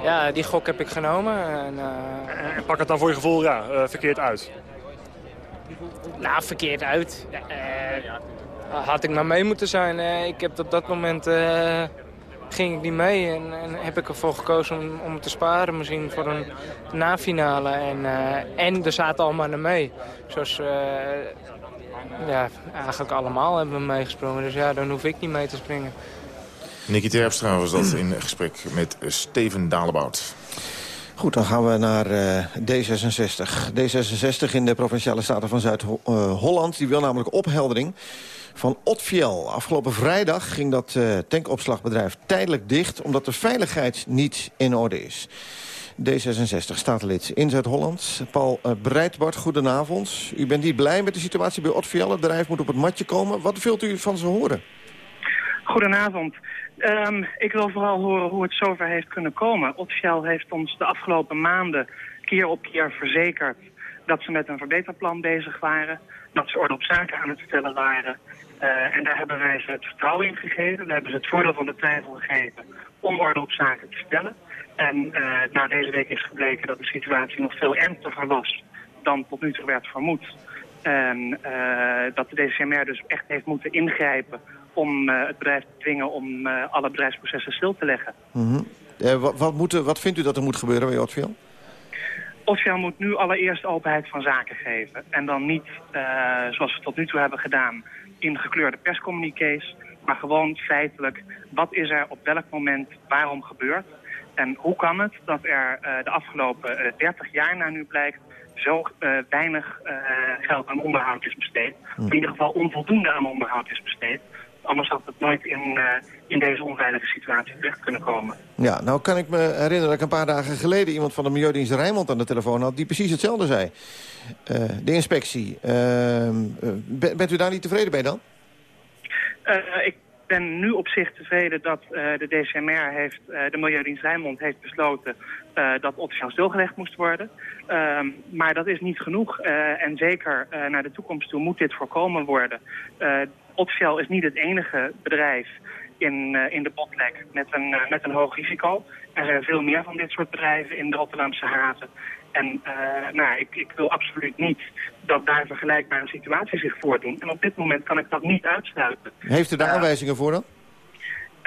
ja, die gok heb ik genomen. En, eh, En pak het dan voor je gevoel ja, verkeerd uit. nou, verkeerd uit. Had ik maar mee moeten zijn. Ik heb op dat moment ging ik niet mee en, en heb ik ervoor gekozen om, om te sparen. Misschien voor een nafinale. En, en er zaten allemaal naar mee. Zoals ja, eigenlijk allemaal hebben we meegesprongen. Dus ja, dan hoef ik niet mee te springen. Nicky Terpstra was dat in gesprek met Steven Dalebout. Goed, dan gaan we naar eh, D66. D66 in de Provinciale Staten van Zuid-Holland. Die wil namelijk opheldering van Otfiel. Afgelopen vrijdag ging dat eh, tankopslagbedrijf tijdelijk dicht... omdat de veiligheid niet in orde is. D66 statenlid in Zuid-Holland. Paul uh, Breitbart, goedenavond. U bent niet blij met de situatie bij Otfiel. Het bedrijf moet op het matje komen. Wat wilt u van ze horen? Goedenavond. Ehm, ik wil vooral horen hoe het zover heeft kunnen komen. Otfiel heeft ons de afgelopen maanden keer op keer verzekerd dat ze met een verbeterplan bezig waren. Dat ze orde op zaken aan het stellen waren. Eh, en daar hebben wij ze het vertrouwen in gegeven. Daar hebben ze het voordeel van de twijfel gegeven om orde op zaken te stellen. En na deze week is gebleken dat de situatie nog veel ernstiger was dan tot nu toe werd vermoed. En uh, dat de DCMR dus echt heeft moeten ingrijpen om uh, het bedrijf te dwingen om alle bedrijfsprocessen stil te leggen. Mm -hmm. wat, wat, moet, wat vindt u dat er moet gebeuren bij Otfiel? Otfiel moet nu allereerst openheid van zaken geven. En dan niet, zoals we tot nu toe hebben gedaan, in gekleurde perscommuniqués. Maar gewoon feitelijk, wat is er op welk moment waarom gebeurd? En hoe kan het dat er de afgelopen 30 jaar naar nu blijkt zo uh, weinig geld aan onderhoud is besteed. Of in ieder geval onvoldoende aan onderhoud is besteed. Anders had het nooit in, in deze onveilige situatie terecht kunnen komen. Ja, nou kan ik me herinneren dat ik een paar dagen geleden... iemand van de Milieudienst Rijnmond aan de telefoon had... die precies hetzelfde zei. de inspectie. Ehm, bent u daar niet tevreden bij dan? ik ben nu op zich tevreden dat uh, de DCMR heeft, uh, de Milieudienst Rijnmond heeft besloten uh, dat Otfiel stilgelegd moest worden. Ehm, maar dat is niet genoeg en zeker naar de toekomst toe moet dit voorkomen worden. Otfiel is niet het enige bedrijf in, in de botlek met een, met een hoog risico. Er zijn veel meer van dit soort bedrijven in de Rotterdamse haven. En nou, ik, ik wil absoluut niet dat daar vergelijkbare situaties zich voordoen. En op dit moment kan ik dat niet uitsluiten. Heeft u daar aanwijzingen voor dan?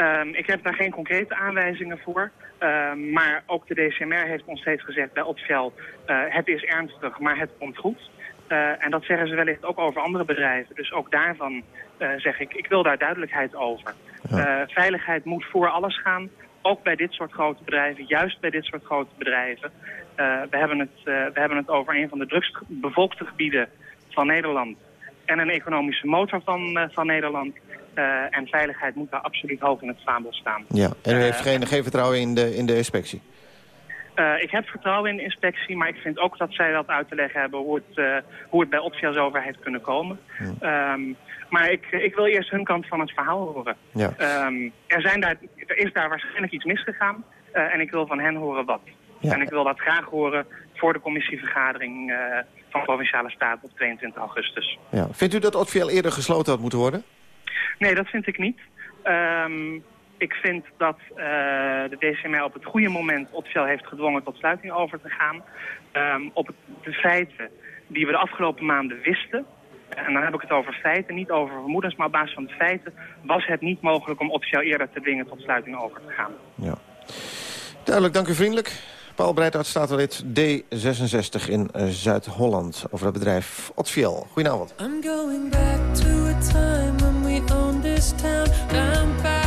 Um, ik heb daar geen concrete aanwijzingen voor. Um, maar ook de DCMR heeft ons steeds gezegd bij Otfiel... Uh, het is ernstig, maar het komt goed. Uh, en dat zeggen ze wellicht ook over andere bedrijven. Dus ook daarvan zeg ik, ik wil daar duidelijkheid over. Ja. veiligheid moet voor alles gaan. Ook bij dit soort grote bedrijven, juist bij dit soort grote bedrijven. Uh, we, hebben het, uh, we hebben het over een van de drukst bevolkte gebieden van Nederland. En een economische motor van, uh, van Nederland. en veiligheid moet daar absoluut hoog in het vaandel staan. Ja, en u heeft geen, geen vertrouwen in de, in de inspectie? ik heb vertrouwen in de inspectie, maar ik vind ook dat zij dat uit te leggen hebben hoe het, hoe het bij Optia zover heeft kunnen komen. Ja. Um, maar ik, ik wil eerst hun kant van het verhaal horen. Ja. Um, er, zijn daar, er is daar waarschijnlijk iets misgegaan en ik wil van hen horen wat. Ja. En ik wil dat graag horen voor de commissievergadering uh, van Provinciale Staten op 22 augustus. Ja. Vindt u dat Otfiel eerder gesloten had moeten worden? Nee, dat vind ik niet. Um, ik vind dat uh, de DCMR op het goede moment Otfiel heeft gedwongen tot sluiting over te gaan. Um, op het, de feiten die we de afgelopen maanden wisten, en dan heb ik het over feiten, niet over vermoedens, maar op basis van de feiten, was het niet mogelijk om Otfiel eerder te dwingen tot sluiting over te gaan. Ja. Duidelijk, dank u vriendelijk. Paul Breithout staat lid D66 in uh, Zuid-Holland over het bedrijf Otfiel. Goedenavond. I'm going back to a time when we owned this town.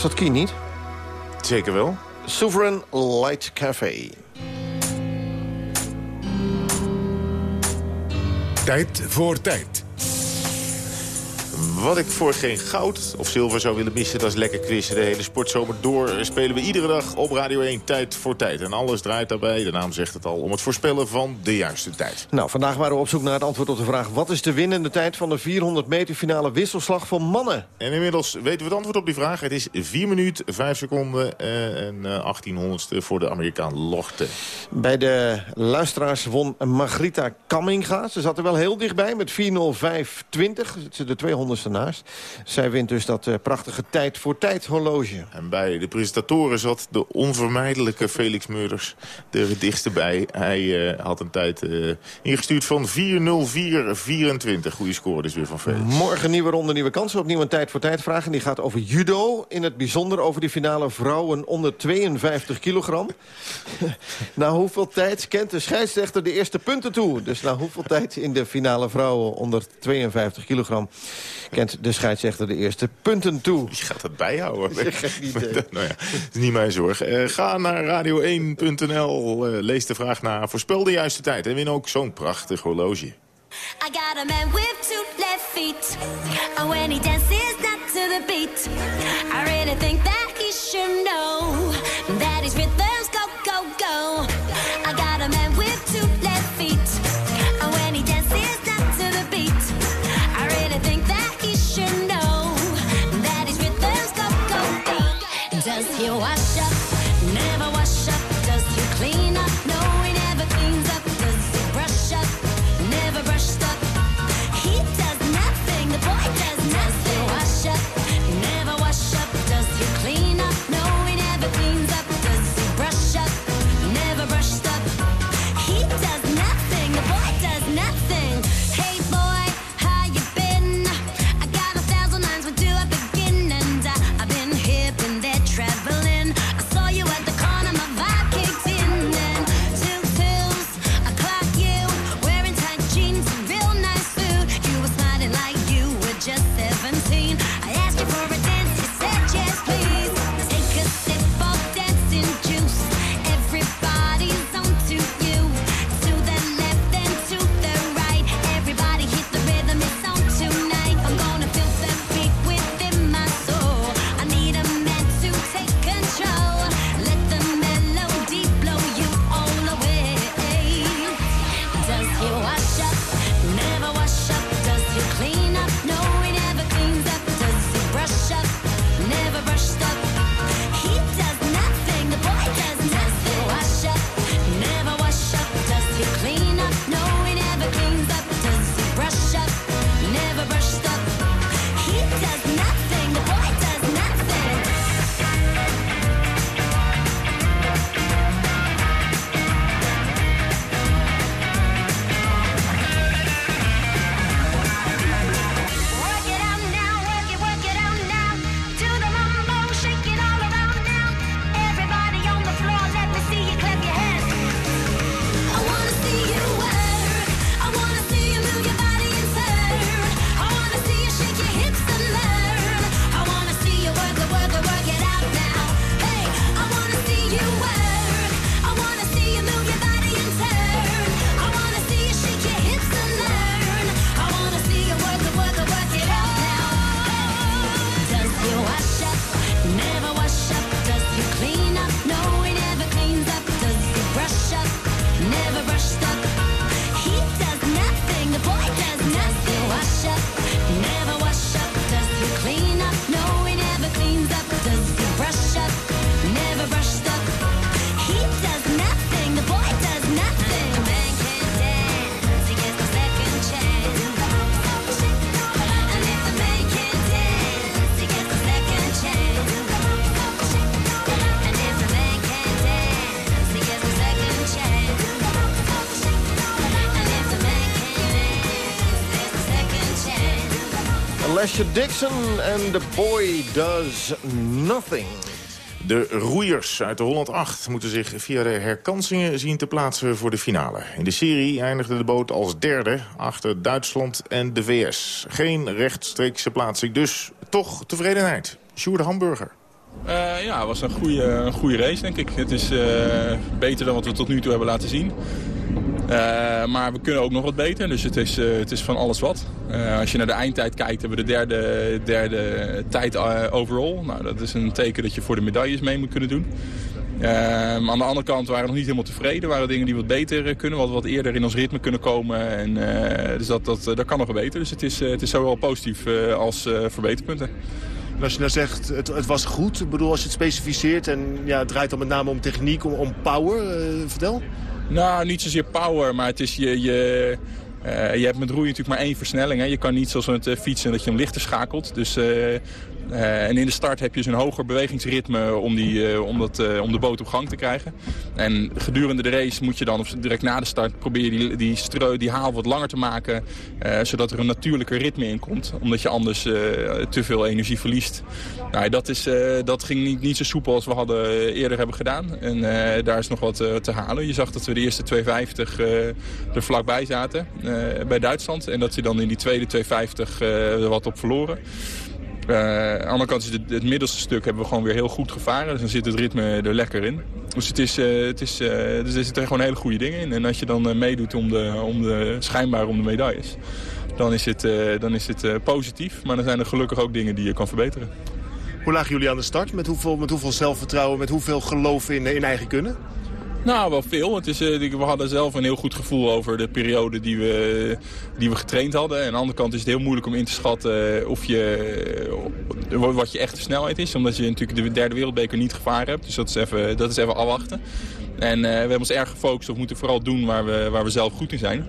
Was dat Kien niet? Zeker wel. Sovereign Light Café. Tijd voor tijd. Wat ik voor geen goud of zilver zou willen missen, dat is lekker quizzen. De hele sportzomer door spelen we iedere dag op Radio 1 tijd voor tijd. En alles draait daarbij, de naam zegt het al, om het voorspellen van de juiste tijd. Nou, vandaag waren we op zoek naar het antwoord op de vraag... wat is de winnende tijd van de 400 meter finale wisselslag voor mannen? En inmiddels weten we het antwoord op die vraag. Het is 4 minuten, 5 seconden eh, en eh, 1800ste voor de Amerikaan Lochte. Bij de luisteraars won Margrita Kamminga. Ze zat er wel heel dichtbij met 4.05.20. Zit ze de 200ste Zij wint dus dat eh, prachtige tijd voor tijd horloge. En bij de presentatoren zat de onvermijdelijke Felix Meurders er het dichtste bij. Hij eh, had een tijd eh, ingestuurd van 4.04.24. Goede score dus weer van Felix. Morgen nieuwe ronde, nieuwe kansen. Opnieuw een tijd voor tijd vraag. En die gaat over judo. In het bijzonder over die finale vrouwen onder 52 kilogram. na hoeveel tijd kent de scheidsrechter de eerste punten toe? Dus na hoeveel tijd in de finale vrouwen onder 52 kilogram... kent de scheidsrechter de eerste punten toe? Je gaat het bijhouden. Geen idee. nou ja, dat is niet mijn zorg. Eh, ga naar radio1.nl, eh, lees de vraag na, voorspel de juiste tijd... en win ook zo'n prachtig horloge. I got a man with two left feet. And when he dances not to the beat, I really think that he should know Alessia Dixon en The Boy Does Nothing. De roeiers uit de Holland 8 moeten zich via de herkansingen zien te plaatsen voor de finale. In de serie eindigde de boot als derde achter Duitsland en de VS. Geen rechtstreekse plaatsing, dus toch tevredenheid. Sjoerd de Hamburger. Uh, ja, het was een goede, een goede race, denk ik. Het is uh, beter dan wat we tot nu toe hebben laten zien. Uh, maar we kunnen ook nog wat beter, dus het is, het is van alles wat. als je naar de eindtijd kijkt, hebben we de derde, derde tijd overall. Nou, dat is een teken dat je voor de medailles mee moet kunnen doen. aan de andere kant waren we nog niet helemaal tevreden. Waren dingen die wat beter kunnen, wat, wat eerder in ons ritme kunnen komen. En, dus dat, dat, dat kan nog beter. Dus het is, het is zowel positief als verbeterpunten. En als je nou zegt, het, het, was goed, ik bedoel, als je het specificeert... en ja, het draait dan met name om techniek, om, om power, vertel. Nou, niet zozeer power, maar het is je... je uh, je hebt met roeien natuurlijk maar één versnelling. Hè. Je kan niet zoals met uh, fietsen dat je hem lichter schakelt. Dus uh, en in de start heb je zo'n hoger bewegingsritme om, die, uh, om, dat, uh, om de boot op gang te krijgen. En gedurende de race moet je dan, of direct na de start, probeer je die, die, die haal wat langer te maken. zodat er een natuurlijker ritme in komt. Omdat je anders te veel energie verliest. Nou, dat, is, dat ging niet, niet zo soepel als we hadden eerder hebben gedaan. En daar is nog wat te halen. Je zag dat we de eerste 250 er vlakbij zaten bij Duitsland. En dat ze dan in die tweede 250 er wat op verloren. Uh, aan de andere kant is het, middelste stuk hebben we gewoon weer heel goed gevaren. Dus dan zit het ritme er lekker in. Dus, het is, uh, het is, uh, dus er zitten gewoon hele goede dingen in. En als je dan meedoet om de, om de, schijnbaar om de medailles, dan is het, dan is het positief. Maar dan zijn er gelukkig ook dingen die je kan verbeteren. Hoe lagen jullie aan de start? Met hoeveel, met hoeveel zelfvertrouwen, met hoeveel geloof in, in eigen kunnen? Nou, wel veel. Het is, uh, we hadden zelf een heel goed gevoel over de periode die we, die we getraind hadden. En aan de andere kant is het heel moeilijk om in te schatten of je, wat je echte snelheid is. Omdat je natuurlijk de derde wereldbeker niet gevaren hebt. Dus dat is even, dat is even afwachten. En uh, we hebben ons erg gefocust op moeten vooral doen waar we, waar we zelf goed in zijn.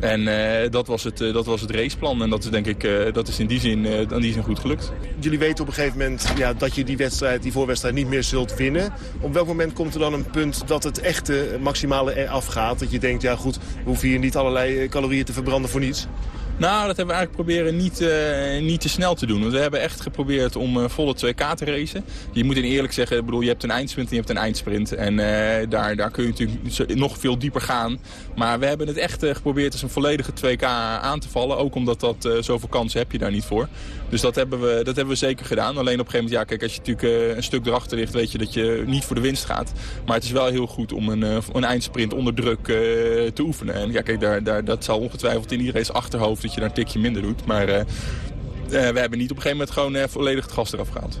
En uh, dat, was het, uh, dat was het raceplan. En dat is denk ik dat is in die zin, in die zin goed gelukt. Jullie weten op een gegeven moment ja, dat je die, wedstrijd, die voorwedstrijd niet meer zult winnen. Op welk moment komt er dan een punt dat het echte maximale eraf gaat? Dat je denkt, ja goed, we hoeven hier niet allerlei calorieën te verbranden voor niets. Nou, dat hebben we eigenlijk proberen niet, uh, niet te snel te doen. Want we hebben echt geprobeerd om uh, volle 2K te racen. Je moet in eerlijk zeggen, bedoel, je hebt een eindsprint en je hebt een eindsprint. En uh, daar, daar kun je natuurlijk nog veel dieper gaan. Maar we hebben het echt geprobeerd als een volledige 2K aan te vallen. Ook omdat dat zoveel kansen heb je daar niet voor. Dus dat hebben, we, dat hebben we zeker gedaan. Alleen op een gegeven moment, ja, kijk, als je natuurlijk een stuk erachter ligt, weet je dat je niet voor de winst gaat. Maar het is wel heel goed om een, een eindsprint onder druk te oefenen. En ja, kijk, daar, daar, dat zal ongetwijfeld in race achterhoofd dat je daar een tikje minder doet. Maar uh, uh, we hebben niet op een gegeven moment gewoon uh, volledig het gas eraf gehaald.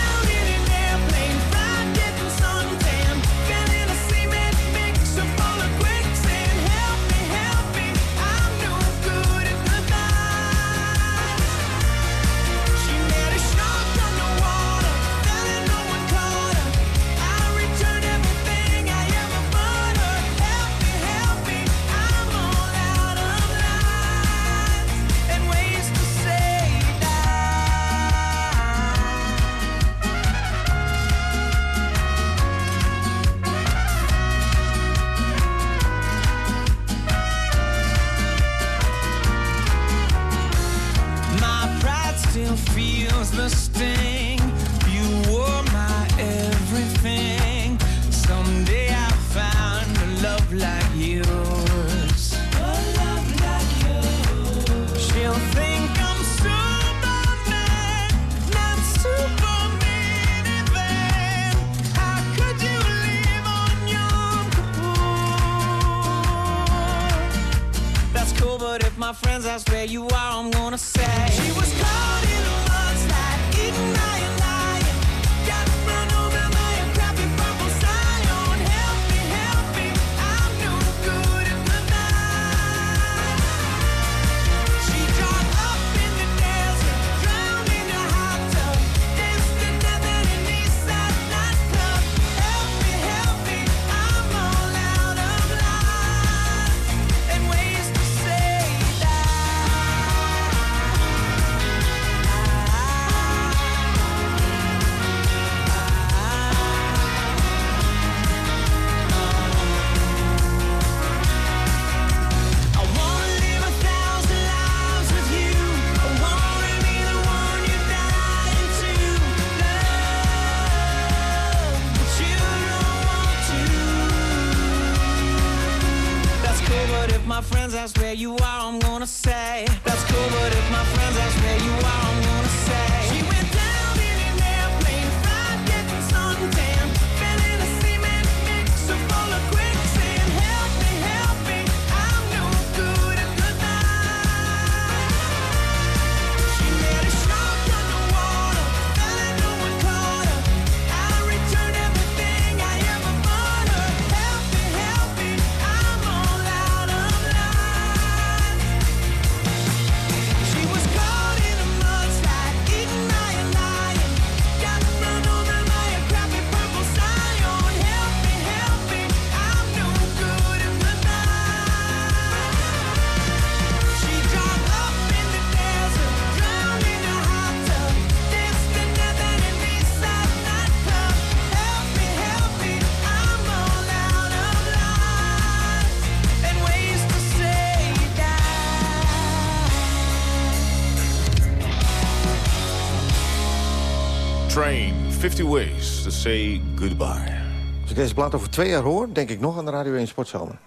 50 Ways to Say Goodbye. Als ik deze plaat over twee jaar hoor, denk ik nog aan de Radio 1 Sportzomer.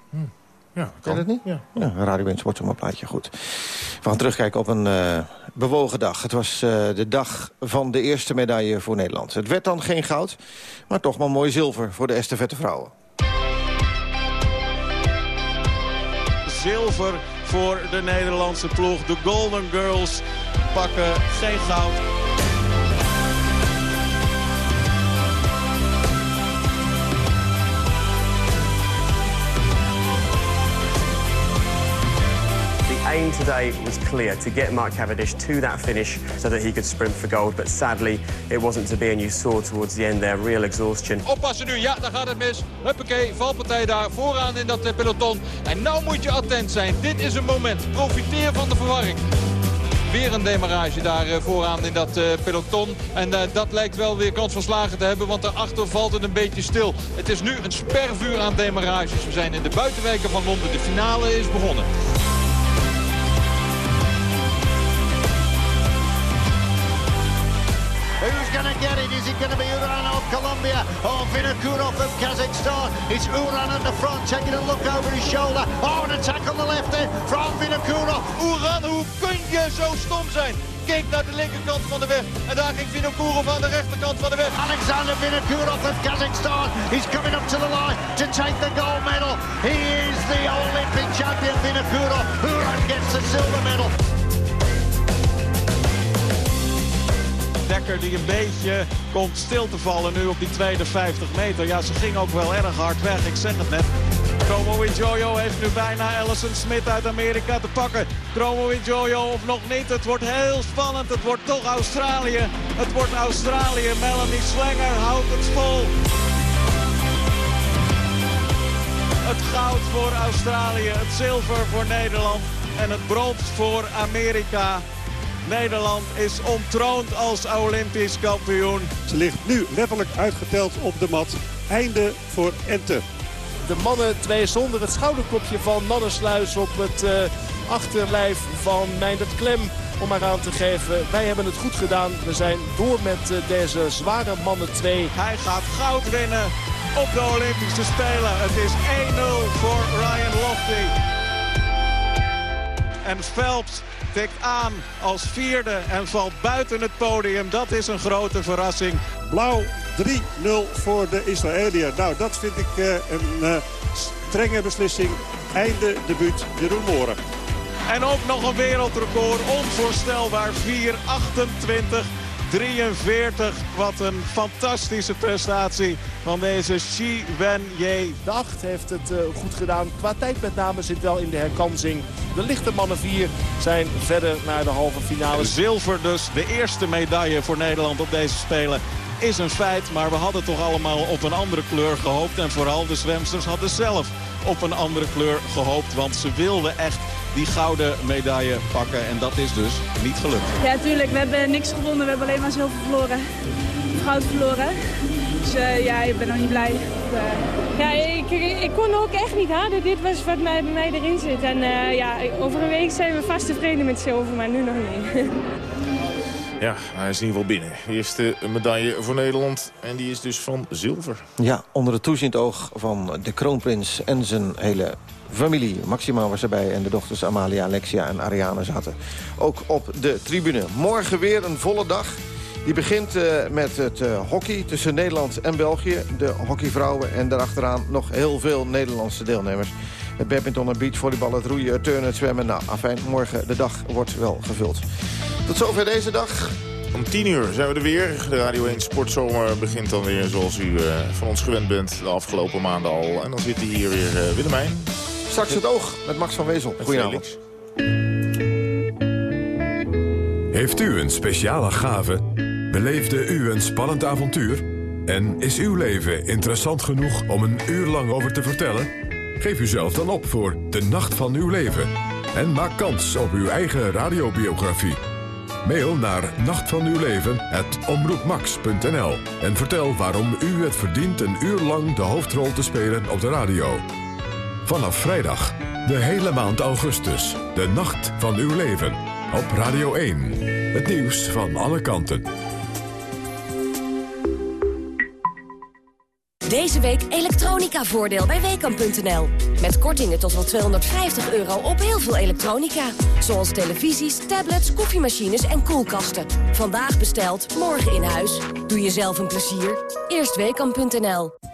Ja, Ken je dat niet? Ja. Radio 1 Sportzomer plaatje, goed. We gaan terugkijken op een eh, bewogen dag. Het was eh, de dag van de eerste medaille voor Nederland. Het werd dan geen goud, maar toch maar mooi zilver voor de estafette vrouwen. Zilver voor de Nederlandse ploeg. De Golden Girls pakken geen goud. Aim today was clear to get Mark Cavendish to that finish so that he could sprint for gold. But sadly, it wasn't to be, and you saw towards the end there real exhaustion. Oppassen nu, ja, daar gaat het mis. Huppakee, valpartij daar vooraan in dat eh, peloton. En nou moet je attent zijn. Dit is een moment. Profiteer van de verwarring. Weer een demarrage daar eh, vooraan in dat eh, peloton. En dat lijkt wel weer kans van slagen te hebben, want daarachter valt het een beetje stil. Het is nu een spervuur aan demarages. We zijn in de buitenwijken van Londen. De finale is begonnen. Going to be Uran of Colombia or Vinokurov of Kazakhstan? It's Uran at the front, taking a look over his shoulder. Oh, an attack on the left there from Vinokurov. Oeran, hoe kun je zo stom zijn? Keek naar de linkerkant van de weg. En daar ging Vinokourov aan de rechterkant van de weg. Alexander Vinokurov of Kazakhstan. He's coming up to the line to take the gold medal. He is the Olympic champion, Vinokurov. Uran gets the silver medal. Dekker die een beetje komt stil te vallen nu op die tweede 50 meter. Ja, ze ging ook wel erg hard weg, ik zeg het net. Chromo Jojo heeft nu bijna Allison Smith uit Amerika te pakken. Chromo Jojo of nog niet. Het wordt heel spannend. Het wordt toch Australië. Het wordt Australië. Melanie Slenger houdt het vol. Het goud voor Australië. Het zilver voor Nederland. En het brons voor Amerika. Nederland is ontroond als Olympisch kampioen. Ze ligt nu letterlijk uitgeteld op de mat. Einde voor Ente. De mannen twee zonder het schouderklopje van Mannesluis op het eh, achterlijf van Meindert Klem. Om maar aan te geven, wij hebben het goed gedaan. We zijn door met eh, deze zware mannen twee. Hij gaat goud winnen op de Olympische Spelen. Het is 1-0 voor Ryan Lofty. En Phelps tikt aan als vierde en valt buiten het podium. Dat is een grote verrassing. Blauw 3-0 voor de Israëliër. Nou, dat vind ik eh, een eh, strenge beslissing. Einde debuut Jeroen Mooren. En ook nog een wereldrecord. Onvoorstelbaar. 4.28. 43. Wat een fantastische prestatie van deze Xi Wen-Ye. De acht heeft het uh, goed gedaan. Qua tijd met name zit wel in de herkansing. De lichte mannen vier zijn verder naar de halve finale. Zilver dus. De eerste medaille voor Nederland op deze Spelen is een feit. Maar we hadden toch allemaal op een andere kleur gehoopt. En vooral de zwemsters hadden zelf op een andere kleur gehoopt. Want ze wilden echt die gouden medaille pakken. En dat is dus niet gelukt. Ja, tuurlijk. We hebben niks gewonnen. We hebben alleen maar zilver verloren. Goud verloren. Dus uh, ja, ik ben nog niet blij. Uh... Ja, ik, ik, kon ook echt niet harder. Dit was wat mij, bij mij erin zit. En uh, ja, over een week zijn we vast tevreden met zilver, maar nu nog niet. Ja, hij is in ieder geval binnen. Eerste medaille voor Nederland en die is dus van zilver. Ja, onder het toezicht oog van de kroonprins en zijn hele familie. Maxima was erbij en de dochters Amalia, Alexia en Ariane zaten ook op de tribune. Morgen weer een volle dag. Die begint uh, met het uh, hockey tussen Nederland en België. De hockeyvrouwen en daarachteraan nog heel veel Nederlandse deelnemers. Het badminton, het beachvolleybal, het roeien, het turnen, het zwemmen. Nou, afijn, morgen de dag wordt wel gevuld. Tot zover deze dag. Om 10 uur zijn we er weer. De Radio 1 Sportzomer begint dan weer zoals u uh, van ons gewend bent de afgelopen maanden al. En dan zit hier weer Willemijn. Straks het oog met Max van Wezel. Goedenavond. Heeft u een speciale gave? Beleefde u een spannend avontuur? En is uw leven interessant genoeg om een uur lang over te vertellen? Geef uzelf dan op voor De Nacht van Uw Leven. En maak kans op uw eigen radiobiografie. Mail naar nachtvanuwleven.omroepmax.nl En vertel waarom u het verdient een uur lang de hoofdrol te spelen op de radio. Vanaf vrijdag, de hele maand augustus, de nacht van uw leven. Op Radio 1, het nieuws van alle kanten. Deze week elektronica-voordeel bij Weekamp.nl. Met kortingen tot wel 250 euro op heel veel elektronica. Zoals televisies, tablets, koffiemachines en koelkasten. Vandaag besteld, morgen in huis. Doe jezelf een plezier. Eerst Weekamp.nl.